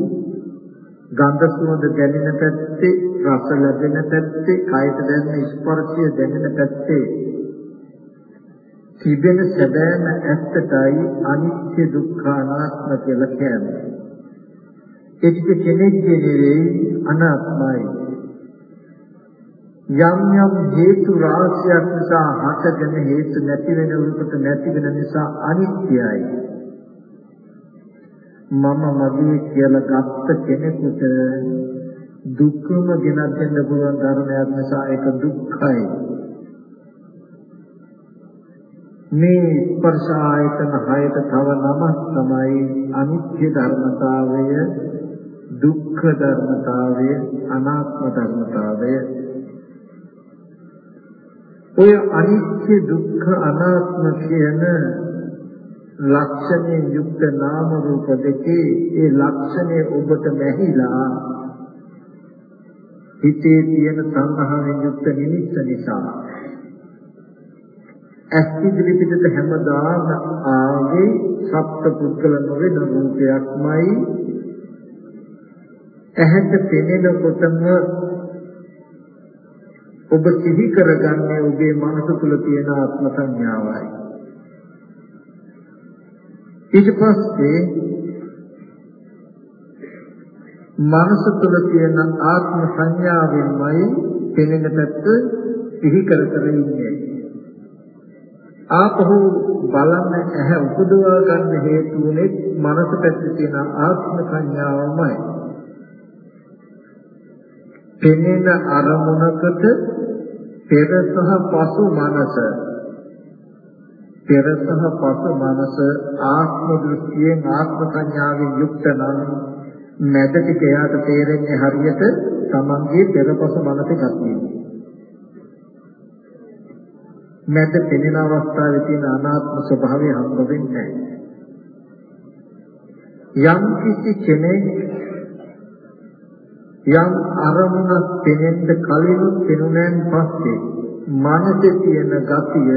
ගන්ධ සුවඳ දැනෙන පැත්තේ රස ලැබෙන පැත්තේ කයට දැනෙන ස්පර්ශය දැනෙන පැත්තේ තිබෙන සැබෑම ඇත්තටයි අනිත්‍ය දුක්ඛ අනාත්ම කියලා කියන්නේ. ඒක කෙනෙක්ගේ නෙවෙයි අනාත්මයි. යම් යම් හේතු රාශියක් නිසා හටගෙන හේතු නැති වෙන උරුකට නැති වෙන නිසා අනිත්‍යයි. මම මගේ කියලා ගත්ත කෙනෙකුට දුක්ඛම ගෙනත් දෙන්න පුළුවන් ධර්මයක් නිසා ඒක දුක්ඛයි. මේ ස්පර්ශ ආයතන හයට තව නමක් තමයි අනිත්‍ය ධර්මතාවය දුක්ඛ ධර්මතාවය අනාත්ම ධර්මතාවය ඔය අනිත්‍ය දුක්ඛ අනාත්ම කියන ලක්ෂණයෙන් යුක්ත නාම රූප දෙකේ ඒ ලක්ෂණය ඔබට නැහිලා හිතේ තියෙන සංහාවෙන් යුක්ත නිමිත්ත නිසා ඇස් ඉදිරි පිටට හැමදාම ආවේ සප්ත පුද්ගල නොවන රූපයක්මයි. ඇහැට පෙනෙනකොටම ඔබ සිහි කරගන්නේ ඔබේ මනස තුල තියෙන ආත්ම සංඥාවයි ඊට පස්සේ මනස තුළ තියෙන ආත්ම සංඥාවෙන්මයි පෙනෙන පැත්ත සිහි කර කර ඉන්නේ. ආපහු බලන්න ඇහැ උපදවා ගන්න හේතුනේ මනස පැත්තේ තියෙන ආත්ම සංඥාවමයි. පෙනෙන අරමුණකට පෙර සහ පසු මනස පෙර සහ පසු මනස ආත්ම දෘෂ්ටියෙන් ආත්ම සංඥාවෙන් යුක්ත නම් මැද ටික එයාට තේරෙන්නේ හරියට තමන්ගේ පෙරපස මනසේ ගතියි. මැද පෙනෙන අවස්ථාවේ තියෙන අනාත්ම ස්වභාවය හම්බ වෙන්නේ යම් කිසි කෙනෙක් යම් අරමුණක් පෙනෙන්න කලින් පෙනුනන් පස්සේ මනසේ තියෙන ගතිය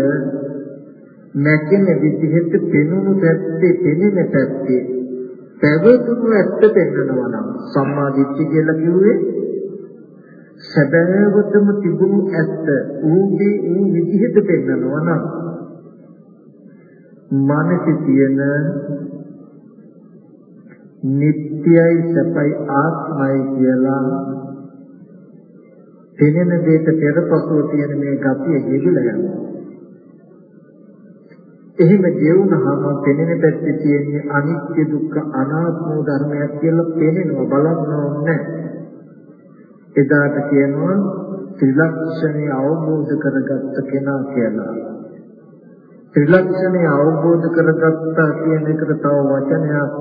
නැගෙන විදිහට පෙනුණු පැත්තේ පෙනෙන පැත්තේ පැවතුණු ඇත්ත පෙන්වනවා නම් සම්මා දිට්ඨිය කියලා කිව්වේ සැබෑවටම තිබුණු ඇත්ත ඌගේ ඌ විදිහට පෙන්වනවා නම් මනසේ තියෙන නිට්ටයයි සැපයි ආත්මයි කියලා පෙනෙන දෙයට පෙරපසුව තියෙන මේ ගතිය ගෙවිලා යනවා එහෙම ගෙවුනහම පෙනෙන පැත්තේ තියෙන අනිත්‍ය දුක්ඛ අනාත්ම ධර්මයක් කියලා පේනවා බලන්න ඕනේ. එදාට කියනවා ත්‍රිලක්ෂණය අවබෝධ කරගත්ත කෙනා කියලා. ත්‍රිලක්ෂණය අවබෝධ කරගත්තා කියන එකට තව වචනයක්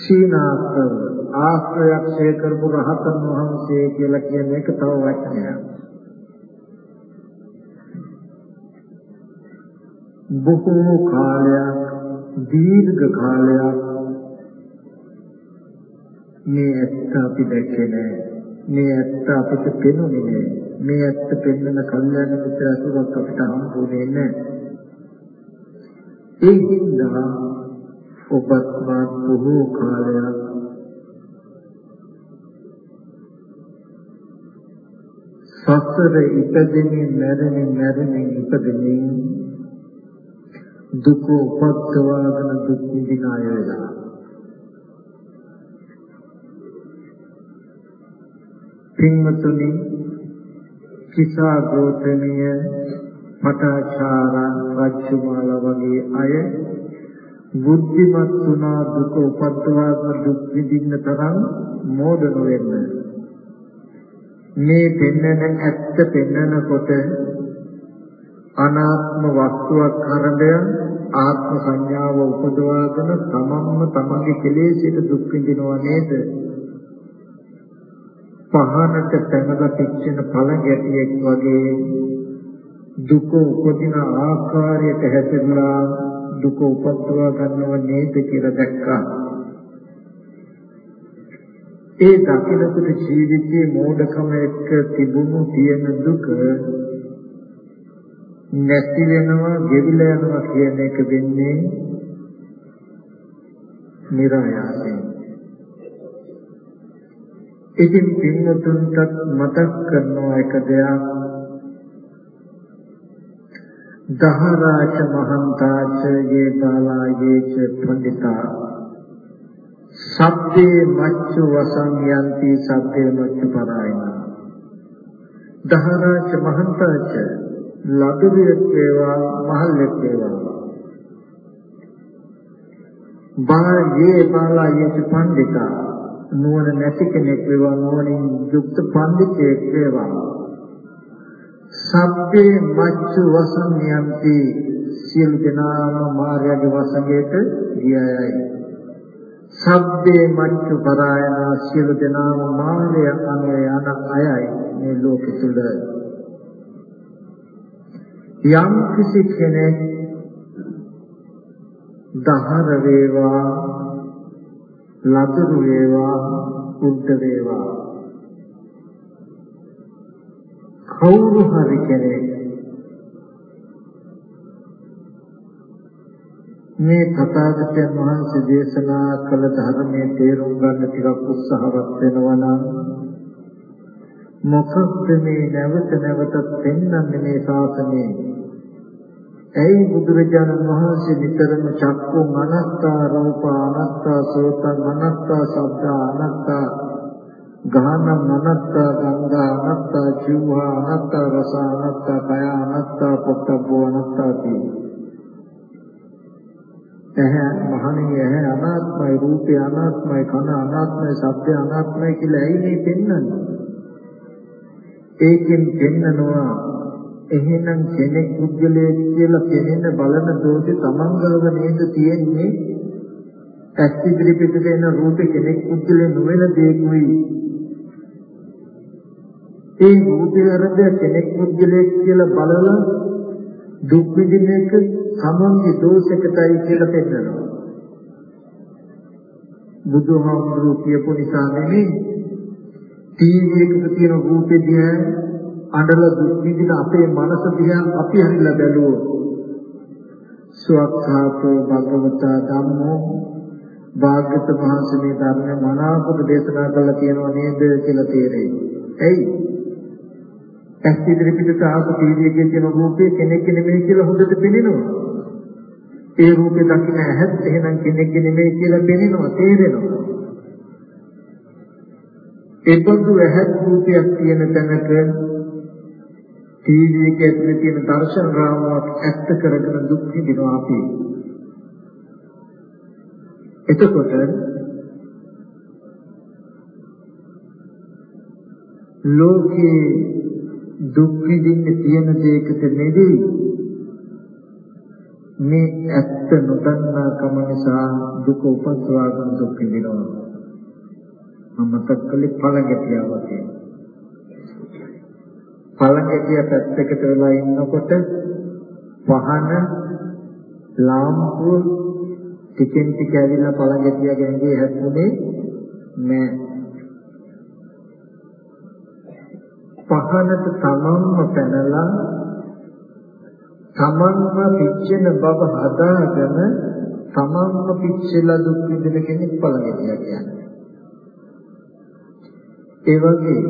ක්ෂීනාස්ත්‍ර ආශ්‍රයක් ඡේ කරපු රහතන් වහන්සේ කියලා කියන එක තව වචනයක්. බොහෝ කාලයක් දීර්ඝ කාලයක් මේ ඇත්ත අපි දැක්කේ නෑ. මේ ඇත්ත අපිට පෙනුනේ නෑ. මේ ඇත්ත පෙන්වන කල්යනා මිත්‍ර අසුරක් අපිට හම්බුනේ නෑ. ඒ හින්දා ඔබත් මා බොහෝ කාලයක්. සසර ඉපදෙමින් මැරෙමින් මැරෙමින් ඉපදෙමින් දුක උපද්දවාගෙන දුක් විඳින අය වෙලා. පින්වතුනි කිසා ගෝතමිය පටාචාර රජ්ජුමාල වගේ අය බුද්ධිමත් වුණා දුක උපද්දවාගෙන දුක් විඳින්න තරම් මෝඩ නොවෙන්න. මේ පෙන්නන ඇත්ත පෙන්නනකොට අනාත්ම වස්තුවක් කරදය ආත්ම සංඥාව උපදවාගෙන තමන්ම තමන්ගේ කෙලෙසිට දුක් විඳිනවා නේද? පහනට පැනලා පිච්චෙන පළඟැටියෙක් වගේ දුක උපදින ආකාරයට හැදෙලා දුක උපද්දවා ගන්නව නේද කියලා දැක්කා. ඒ දකින්නකොට ජීවිතයේ මෝඩකම එක්ක තිබුණු තියෙන දුක නැති වෙනවා, ගෙවිලා යනවා කියන එක වෙන්නේ નિરાයාසයෙන්. ඉතින් පින්වතුන්ටත් මතක් කරනවා එක දෙයක් දහරාච මහන්තාච යේ බාලායේච පඬිතා. සබ්බේ මච්චු වසං යන්ති සබ්බේ මච්චු පරායන. දහරාච මහන්තාච ලදුවියක් වේවා මහල්ලෙක් වේවා. බාලයේ බාලායේච පඬිතා. නුවණ නැති කෙනෙක් වේවා නුවණින් යුක්ත පඬිතෙක් වේවා. සබ්බේ මච්චු වසන්යන්ති සියලු දෙනාම මාර්යාගේ වසඟයට ගියයි සබ්බේ මච්චු පරායන සියලු දෙනාම මාර්ය අංගය යන අයයි මේ ලෝකෙ තුල. යම් කිසි කෙනෙක් දහර වේවා ලතුරු වේවා උද්ද වේවා. කවුරු හරි කෙනෙක් මේ තථාගතයන් වහන්සේ දේශනා කළ ධර්මයේ තේරුම් ගන්න ටිකක් උත්සාහවත් වෙනවා නම් මොකක්ද මේ නැවත නැවත පෙන්වන්නේ මේ ශාසනයේ? ඇයි බුදුරජාණන් වහන්සේ නිතරම චක්කු අනත්තා රූප අනත්තා සෝත අනත්තා ශබ්ද අනත්තා ගාන අනත්තා ගංගා අනත්තා ජීවා අනත්තා රස අනත්තා කය අනත්තා පොට්ටබ්බෝ අනත්තා ඇහැ මහණිය ඇහැ අනාත්මයි රූපය අනාත්මයි කන අනාත්මයි ශබ්දය අනාත්මයි කියලා ඇයි මේ පෙන්වන්නේ? ඒකෙන් පෙන්නනවා එහෙනම් කෙනෙක් පුද්ගලයෙක් කියලා පෙනෙන බලන දෝෂේ තමන්ගව නේද තියෙන්නේ? ඇස් ඉදිරි පිටට එන රූපේ කෙනෙක් පුද්ගලයෙක් නොවන දෙයක්ුයි ඒ රූපේ අරද කෙනෙක් පුද්ගලයෙක් කියලා බලලා දුක් විඳින එක සමන්ගේ දෝෂයකටයි කියලා පෙන්නනවා බුදුහාමුදුරුවෝ කියපු නිසා නෙමෙයි ටීවී එකක තියෙන රූපේ දිහා අඬලා දුක් විඳින අපේ මනස දිහා අපි හරිලා බැලුවොත් සුවක්ඛාතෝ භගවතා ධම්මෝ භාග්‍යත මහසමේ ධර්ම මනාපක දේශනා කළා කියනවා නේද කියලා තේරෙයි. එයි ඇස් ඉදිරි පිටට ආපු ටීවී එකේ තියෙන රූපේ කෙනෙක් නෙමෙයි කියලා හොඳට පෙනෙනවා. ඒ රූපේ දකින්න ඇහත් එහෙනම් කෙනෙක් නෙමෙයි කියලා පෙනෙනවා තේරෙනවා. ඒ පොදු ඇහත් රූපයක් තියෙන තැනක ටීවී එකේ ඇතුලේ තියෙන දර්ශන රාමුවක් ඇත්ත කරගෙන දුක් විඳිනවා අපි. එතකොට ලෝකේ දුක් විඳින්න තියෙන දෙයකට නෙවෙයි මේ ඇත්ත නොදන්නා කම නිසා දුක උපස්වාගෙන දුක් විඳිනවා. මම මතක් කළේ පළඟටියා වගේ. පළඟටිය පැත්තකට වෙලා ඉන්නකොට පහන ලාම්පුව ටිකෙන් ටික ඇවිල්ලා පළඟටිය ගැංගේ හැදුනේ නෑ පහනට තමන්ම පැනලා තමන්ම පිච්චෙන බව හදාගෙන තමන්ම පිච්චෙලා දුක් විඳින කෙනෙක් පළඟටිය කියන්නේ. ඒ වගේ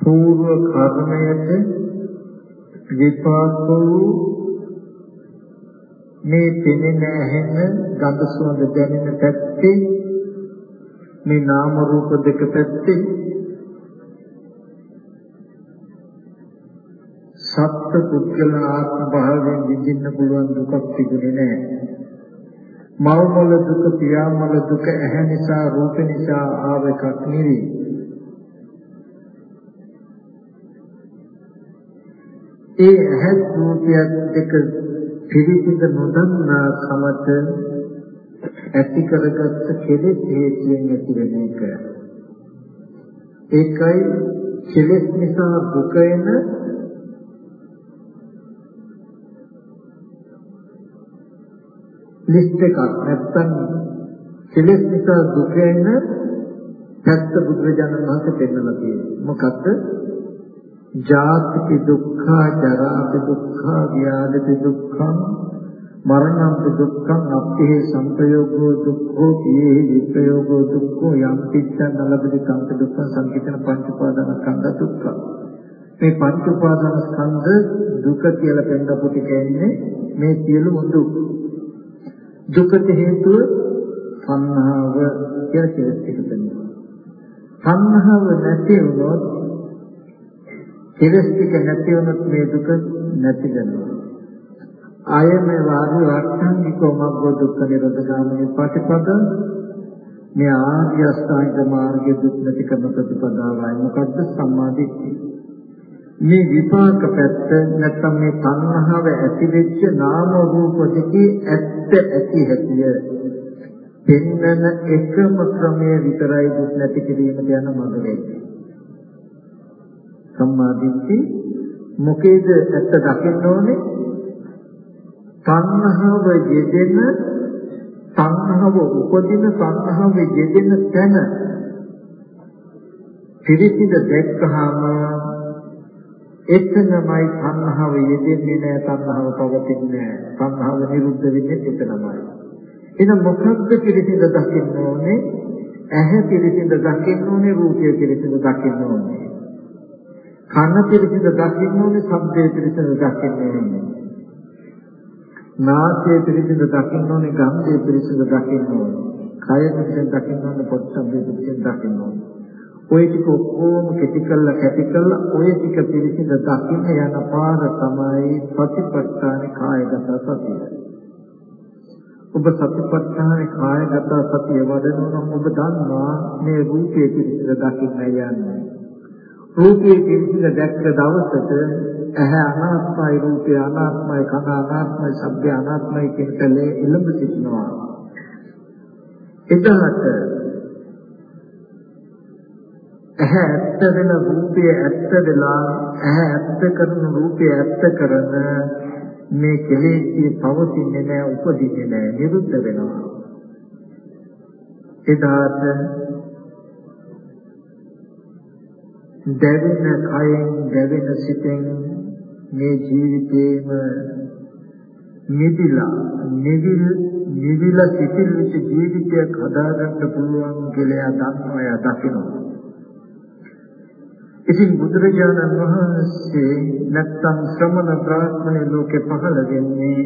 పూర్ව කර්මයට විපාක වූ මේ පෙනෙන ඇහෙන ගඳ සුවඳ දැනෙන පැත්තේ මේ නාම රූප දෙක පැත්තේ සත්‍ය පුද්ගල ආත්ම භාවයෙන් විඳින්න පුළුවන් දුකක් තිබුණේ නැහැ. මව්මල දුක, පියාමල දුක ඇහැ නිසා, රූප නිසා ආව එකක් නෙවෙයි. ඒ ඇහැ රූපය දෙක පිළිසිඳ නොදන්නා සමත ඇති කරගත්ත කෙලෙස් හේතුයෙන් ඇති වෙන එක. ඒකයි කෙලෙස් නිසා දුක එන ලිස්ට් එකක් නැත්තම් කෙලෙස් නිසා දුක එන පැත්ත බුදුරජාණන් වහන්සේ පෙන්නලා තියෙනවා. මොකද්ද? ජාති දුක්ඛ, ජරා දුක්ඛ, ව්‍යාධි දුක්ඛ, මරණ දුක්ඛං අප්පේ සංපයෝගෝ දුක්ඛෝ පියේ විපයෝගෝ දුක්ඛෝ යම් පිච්ඡන් නලබති සංක දුක්ඛ සංකිතන පංච උපාදාන ස්කන්ධ දුක්ඛ මේ පංච උපාදාන ස්කන්ධ දුක කියලා පෙන්නපු ටික එන්නේ මේ සියලුම දුක් දුකට හේතුව සංහාව කියලා කෙලෙස් එක තියෙනවා. සංහාව නැති වුණොත් කෙලෙස් ටික නැති වුණොත් මේ දුක නැති වෙනවා. ආයම වාදී වර්තනිකෝ මග්ගෝ දුක්ඛ නිරෝධ ගාමිනී ප්‍රතිපද? මේ ආර්ය අෂ්ටාංග මාර්ගයේ දුක් නැති කරන ප්‍රතිපදාවයි. මොකද්ද? සම්මාදිට්ඨිය මේ විපාක පැත්ත නැත්නම් මේ තණ්හාව ඇති වෙච්ච නාම රූප දෙකේ ඇත්ත ඇති හැටිය. පෙන්නන එකම ක්‍රමය විතරයි දුක් නැති කිරීමට යන මඟ වෙන්නේ සම්මාදිට්ඨි මොකේද ඇත්ත දකින්න ඕනේ? තණ්හාව යෙදෙන තණ්හාව උපදින තණ්හාව යෙදෙන තැන පිළිසිඳ දැක්කහම එතනමයි තණ්හාව යෙදෙන්නේ නැහැ තණ්හාව පවතින්නේ නැහැ තණ්හාව නිරුද්ධ වෙන්නේ එතනමයි. එහෙනම් මොකක්ද පිළිසිඳ දකින්න ඕනේ? ඇහැ පිළිසිඳ දකින්න ඕනේ රූපය පිළිසිඳ දකින්න ඕනේ. කන පිළිසිඳ දකින්න ඕනේ ශබ්දය පිළිසිඳ දකින්න ඕනේ. නාසය පිළිසිඳ දකින්න ඕනේ ගන්ධය පිළිසිඳ දකින්න ඕනේ කය පිළිසිඳ දකින්න ඕනේ පොට්ටබ්බේ පිළිසිඳ දකින්න ඕනේ ඔය ටික ඔක්කොම කෙටි කරලා කැටි කරලා ඔය ටික පිළිසිඳ දකින්න යන පාර තමයි සතිපට්ඨාන කායගත සතිය. ඔබ සතිපට්ඨාන කායගත සතිය වඩනවා නම් ඔබ දන්නවා මේ රූපයේ පිළිසිඳ දකින්න යන්නේ. රූපයේ පිළිසිඳ දැක්ක දවසට ඇහැ අනාත්මයි රූපය අනාත්මයි කන අනාත්මයි ශබ්දය අනාත්මයි කියන තලේ ඉලඹ සිටිනවා. එදාට ඇහැ ඇත්ත වෙන රූපය ඇත්ත වෙලා ඇහැ ඇත්ත කරන රූපය ඇත්ත කරන මේ කෙලෙස්ී පවතින්නේ නැහැ උපදින්නේ නැහැ නිරුද්ධ වෙනවා එදාට දැවෙන කයෙන් දැවෙන සිතෙන් මේ ජීවිතේම නිදිලා නිවිල් නිවිලා සිටිල් ජීවිතයක් හදාගන්න පුළුවන් කියලා දන්නවා දකිනවා ඉතින් බුදුරජාණන් වහන්සේ නැත්තම් ශ්‍රමණ බ්‍රාහ්මණය ලෝකේ පහළ වෙන්නේ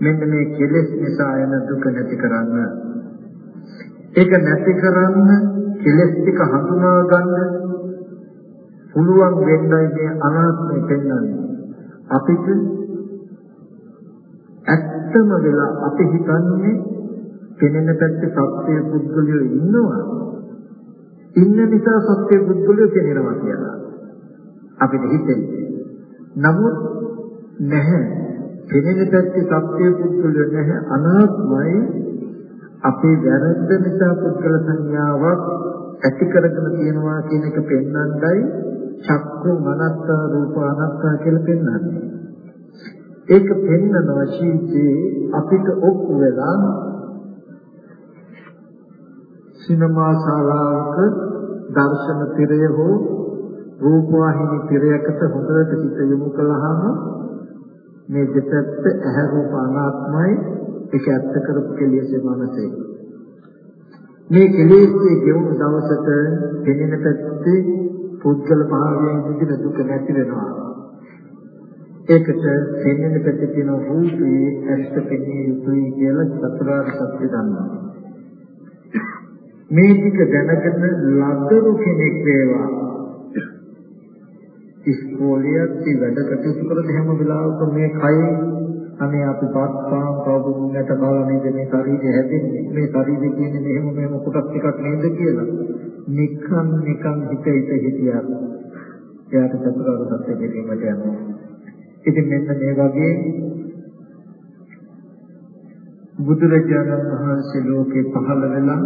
මෙන්න මේ කෙලෙස් නිසා එන දුක නැති කරන්න. ඒක නැති කරන්න කෙලෙස් ටික හඳුනා ගන්න පුළුවන් වෙන්නයි මේ අනාත්මය පෙන්වන්නේ. අපිට ඇත්තම වෙලා අපි හිතන්නේ පෙනෙන පැත්තේ සත්‍ය පුද්ගලයෝ ඉන්නවා ඉන්න නිසා සත්‍ය පුද්ගලය කෙනෙනවා කියලා අපිට හිතෙන්නේ. නමුත් නැහැ. කෙනෙන පැත්තේ සත්‍ය පුද්ගලය නැහැ අනාත්මයි අපේ වැරද්ද නිසා පුද්ගල සංඥාවක් ඇති කරගෙන තියෙනවා කියන එක පෙන්වන්නයි චක්කු අනත්තා රූප අනත්තා කියලා පෙන්වන්නේ. ඒක පෙන්වනවා ශීතේ අපිට ඔප්පු වෙලා සිනමා ශාලාවක දර්ශන තිරය හෝ රූපවාහිනී තිරයකට හොඳට හිත යොමු කළාම මේ දෙපැත්ත ඇහැ රූප අනාත්මයි ඒක ඇත්ත කරපු කෙලියසේ මනසේ මේ කෙලෙස්ගේ ගෙවුණු දවසට පෙනෙන පැත්තේ පුද්ගල භාවයෙන් විඳින දුක නැති වෙනවා. ඒකට පෙනෙන පැත්තේ තියෙන රූපේ ඇත්ත පෙනී යුතුයි කියලා චතුරාර්ය සත්‍ය දන්නවා. මේ ටික දැනගෙන ලදරු කෙනෙක් වේවා. ඉස්කෝලේත් ඒ වැඩ කටයුතු කරන හැම වෙලාවකම මේ කය අනේ අපි පාත්පාම් කවුරුන්ට බලලා නේද මේ ශරීරය හැදෙන්නේ? මේ ශරීරය කියන්නේ මෙහෙම මෙහෙම කොටස් ටිකක් නේද කියලා. නිකන් නිකන් හිත හිත හිතියා එයාට චතුරාර්ය සත්‍ය දෙකීමට යනවා ඉතින් මෙන්න මේ වගේ බුදුරජාණන් වහන්සේ ලෝකේ පහළ වෙලා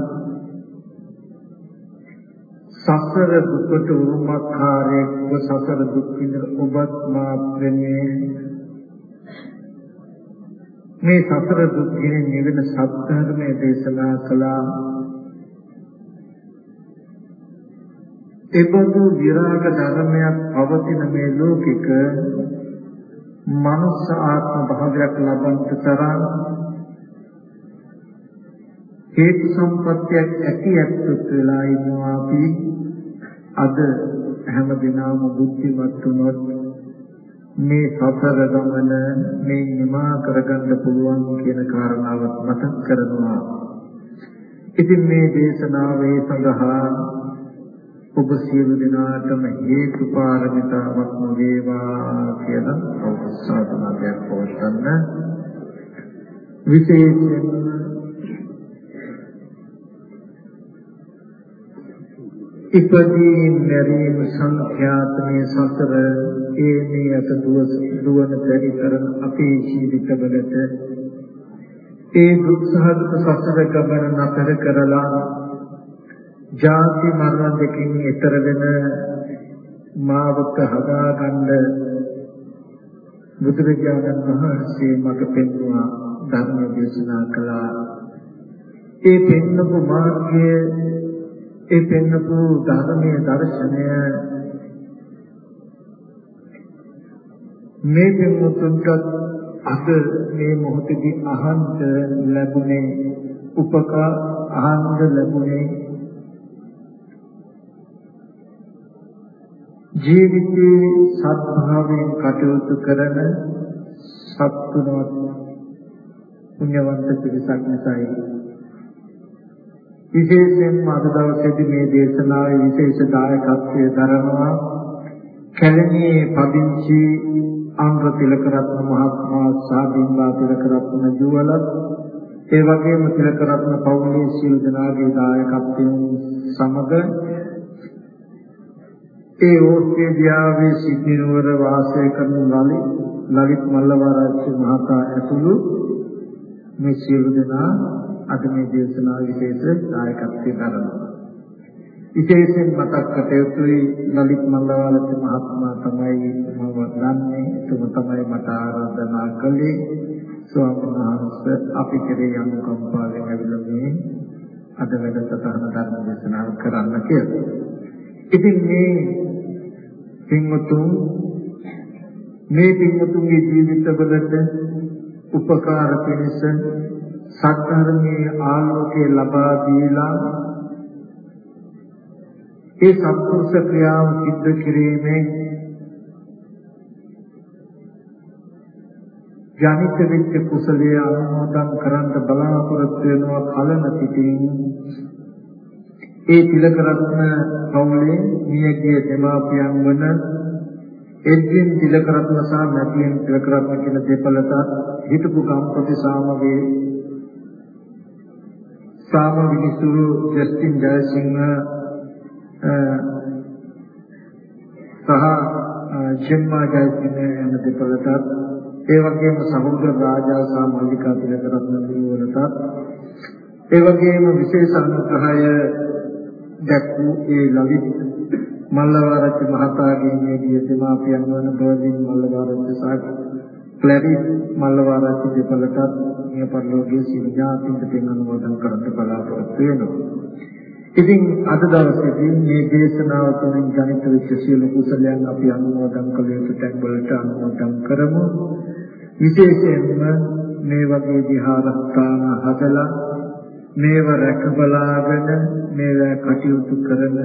සසර දුකට උරුමකාරයෙක්ව සසර දුක් විඳින ඔබත් මාත්‍රනේ මේ සසර දුක් ගැන නිවෙන සත්‍යධර්මයේ දේශනා කළා. එබඳු විරාග ධර්මයක් පවතින මේ ලෝකික මනුස්ස ආත්ම භාවයක් ලබන්ට තරම් හේතු සම්පත්තියක් ඇති ඇත්තත් වෙලා ඉන්නවා අපි. අද හැම දිනම බුද්ධිමත් වුණොත් මේ සසර ගමන මේ නිමා කරගන්න පුළුවන් කියන කාරණාවත් මතක් කරනවා. ඉතින් මේ දේශනාවේ සඳහා ඔබ සියලු දෙනාටම හේතු පාරමිතාවක් වේවා කියලා අවසානයක් පවත්වන්න විශේෂයෙන්ම ඉපදී මැරීම සංඛ්‍යාතමේ සසර ඒ මේ අත දුවන බැරි කරන අපේ ජීවිතවලට ඒ දුක්සහගත සසර ගමන නතර කරලා ජාති මරණ දෙකින් ඈතර වෙන මාවක හදාගන්න බුදුරජාණන් වහන්සේ මට පෙන්වුවා ධර්ම දේශනා කළා. ඒ පෙන්වපු මාර්ගයේ ඒ පෙන්නපු ධර්මයේ දර්ශනය. මේ දෙමුතුන්ට අද මේ මොහොතේදී අහන්න ලැබුණේ උපකා අහන්න ලැබුණේ ජීවිතේ සත්භාවයෙන් කටයුතු කරන සත්තුනවත් පුණ්‍යවන්ත පිරිසක් නිසායි. විශේෂයෙන්ම අද දවසේදී මේ දේශනාවේ විශේෂ දායකත්වයේ දරනවා කැලණියේ පදිංචි අංග තිලකරත්න මහත්මයා සහ බිම්බා තිලකරත්න ජුවලත් ඒ වගේම තිලකරත්න පවුලේ සියලු දෙනාගේ දායකත්වයෙන් සමග ඒ ඕස්ට්‍රේලියාවේ සිඩ්නිනුවර වාසය කරන ලලිත් මල්ලවආරච්චි මහතා ඇතුළු මේ සියලු දෙනා අද මේ දේශනාව විශේෂ දායකත්වයෙන් දරනවා. විශේෂයෙන් මතක් කට යුතුයි ලලිත් මල්ලවාලත් මහත්මයා තමයි මම දන්නේ එතුම තමයි මට ආරාධනා කළේ ස්වාමීන් වහන්සේ අපි කෙරේ අනුකම්පාවෙන් ඇවිල්ලා මේ අද වැඩසටහන ධර්ම දේශනාව කරන්න කියලා. ඉතින් මේ පින්වතුන් මේ පින්වතුන්ගේ ජීවිතවලට උපකාර පිණිස සත්‍යර්මයේ ආලෝකය ලබා දීලා ඒ සත්පුරුෂ ක්‍රියාව සිද්ධ කිරීමේ ජනිත වෙච්ච කුසලයේ අනුමෝදන් කරන්න බලාපොරොත්තු වෙනවා කලන පිටින් ඒ තිලකරත්න පවුලේ මියගිය දෙමාපියන් වන එඩ්වින් තිලකරත්න සහ මැතියන් තිලකරත්න කියන දෙපළට හිටපු කම්පති සාමවේ සාම විනිසුරු ජස්ටින් ජයසිංහ සහ ජෙම්මා ජයසිංහ යන දෙපළටත් ඒ වගේම සමුද්‍ර රාජා සහ මල්ලිකා තිලකරත්න දිනවලටත් ඒ වගේම විශේෂ අනුග්‍රහය දැක්වූ ඒ ලලිත් මල්ලවරච්චි මහතාගේ මේ ගිය දෙමාපියන් වන බර්ලින් මල්ලවරච්චි සහ ක්ලැරිස් මල්ලවරච්චි දෙපළටත් මේ පරිලෝකයේ සියලු ඥාතින්ට පින් අනුමෝදන් කරන්න බලාපොරොත්තු වෙනවා. ඉතින් අද දවසේදී මේ දේශනාව තුළින් ජනිත වෙච්ච සියලු කුසලයන් අපි අනුමෝදන් කළ යුතු තැන් වලට අනුමෝදන් කරමු. විශේෂයෙන්ම මේ වගේ විහාරස්ථාන හදලා මේව රැකබලාගෙන මේව කටයුතු කරන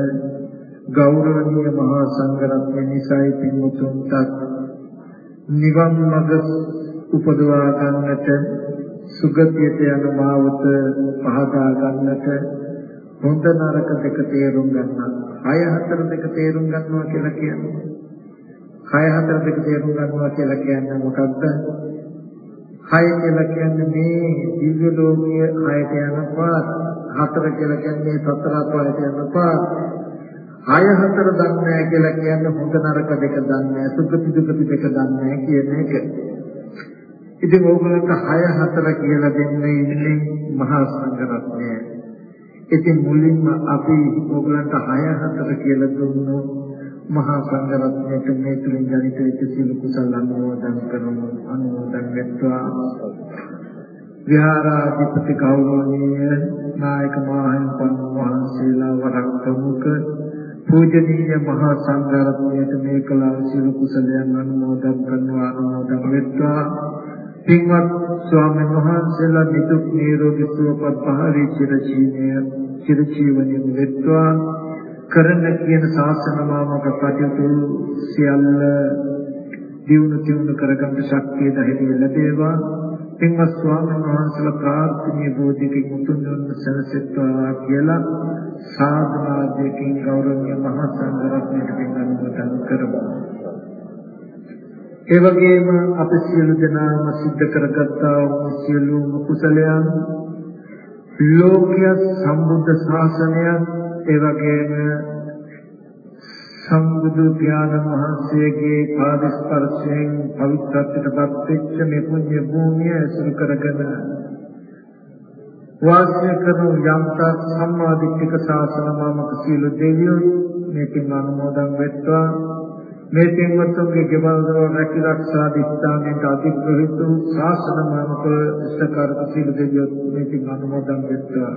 ගෞරවනීය මහා සංඝරත්නය නිසායි පින්වතුන්ට නිවන් මඟ උපදවා ගන්නට සුගතියට යන මාවත පහදා ගන්නට හොඳ නරක දෙක තේරුම් ගන්න. අය හතර දෙක තේරුම් ගන්නවා කියලා කියන්නේ. කය හතර දෙක තේරුම් ගන්නවා කියලා කියන්නේ මොකක්ද? කය කියලා කියන්නේ මේ දිව්‍ය ලෝකයේ කයට යනපා හතර කියලා කියන්නේ සතර අපායට යනපා ආය හතර දන්නේ කියලා කියන්නේ හොඳ නරක දෙක දන්නේ සුඛ දුක දෙක දන්නේ කියන එක. ඉතින් ඕගොල්ලන්ට 6 4 කියලා දෙන්නේ ඉන්නේ මහා සංඝරත්නය. ඉතින් මුලින්ම අපි ඕගොල්ලන්ට 6 4 කියලා දුන්නොත් මහා සංඝරත්නයට මේ තුලින් ජනිත වෙච්ච සියලු කුසල අනුමෝදන් කරමු අනුමෝදන් වෙත්වා විහාරාධිපති ගෞරවනීය නායක මහින්පන් වහන්සේලා වරක් ප්‍රමුඛ පූජනීය මහා සංඝරත්නයට මේ කලාව සියලු කුසලයන් අනුමෝදන් කරනවා අනුමෝදන් වෙත්වා. පින්වත් ස්වාමීන් වහන්සේලා නිදුක් නිරෝගී සුවපත් පහරි චිරජීවනය චිරජීවනය වෙත්වා. කරන කියන ශාසන මාමක කටයුතු සියල්ල දියුණු දියුණු කරගන්න ශක්තිය ධෛර්යය ලැබේවා. පින්වත් ස්වාමීන් වහන්සේලා ප්‍රාර්ථනීය බෝධිකින් උතුම් නිවන සැලසෙත්වා කියලා සාධනාදයකින් ගෞරවනීය මහා සංඝරත්නයට පින් අනුමෝදන් කරමු. ඒ වගේම අපි සියලු දෙනාම සිද්ධ කරගත්තා වූ සියලුම කුසලයන් ලෝකීය සම්බුද්ධ ශාසනය ඒ වගේම සම්බුදු පියාණන් වහන්සේගේ පාද ස්පර්ශයෙන් පවිත්‍රත්වයටපත් වෙච්ච මේ පුණ්‍ය භූමිය ඇසුරු කරගෙන වාසය කරන යම්ත සම්මාදිට්ඨික ශාසන මාමක සීල දෙවියෝ මේකෙන් අනුමෝදන් වෙත්වා. මේ පින්වත්තුන්ගේ ගෙවල් දරන රැකී ආරක්ෂා දිස්ත්‍රාණයට අධිග්‍රහිත වූ ශාසන මානක ඉෂ්ඨකාරක සීල දෙවියන් මේ පින් අනුමෝදන් වෙත්වා.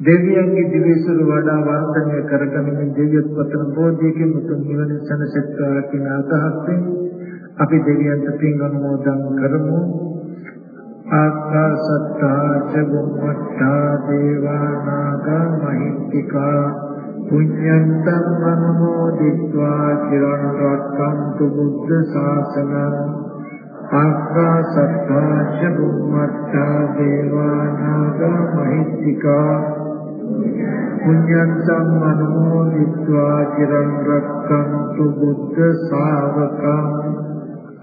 දෙවියන්ගේ දිවිසුර වඩා වර්ධනය කරගනිමින් දෙවියන් පතන බෝධියකින් උතුම් නිවන සැනසෙත්වා කියන අදහසින් අපි දෙවියන්ට පින් අනුමෝදන් කරමු. ආකාසත්තා ච බුම්මත්තා දේවානාගා මහිත්‍තිකා පුඤ්ඤන්තං අනුමෝදිत्वा චිරන් රක්ඛන්තු බුද්ධ ශාසනං. ආකාසත්තා ච බුම්මත්තා දේවානාග මහිත්‍තිකා පුඤ්ඤන්තං අනුමෝදිत्वा චිරං රක්ඛන්තු බුද්ධ ශාවකං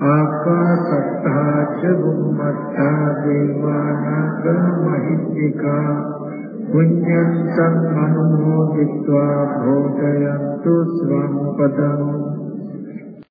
ආකාසත්තා ච බුම්මත්තා දේවානාග මහිත්‍තිකා පුඤ්ඤන්තං අනුමෝදිत्वा භෝජයන්තු ස්වං පදං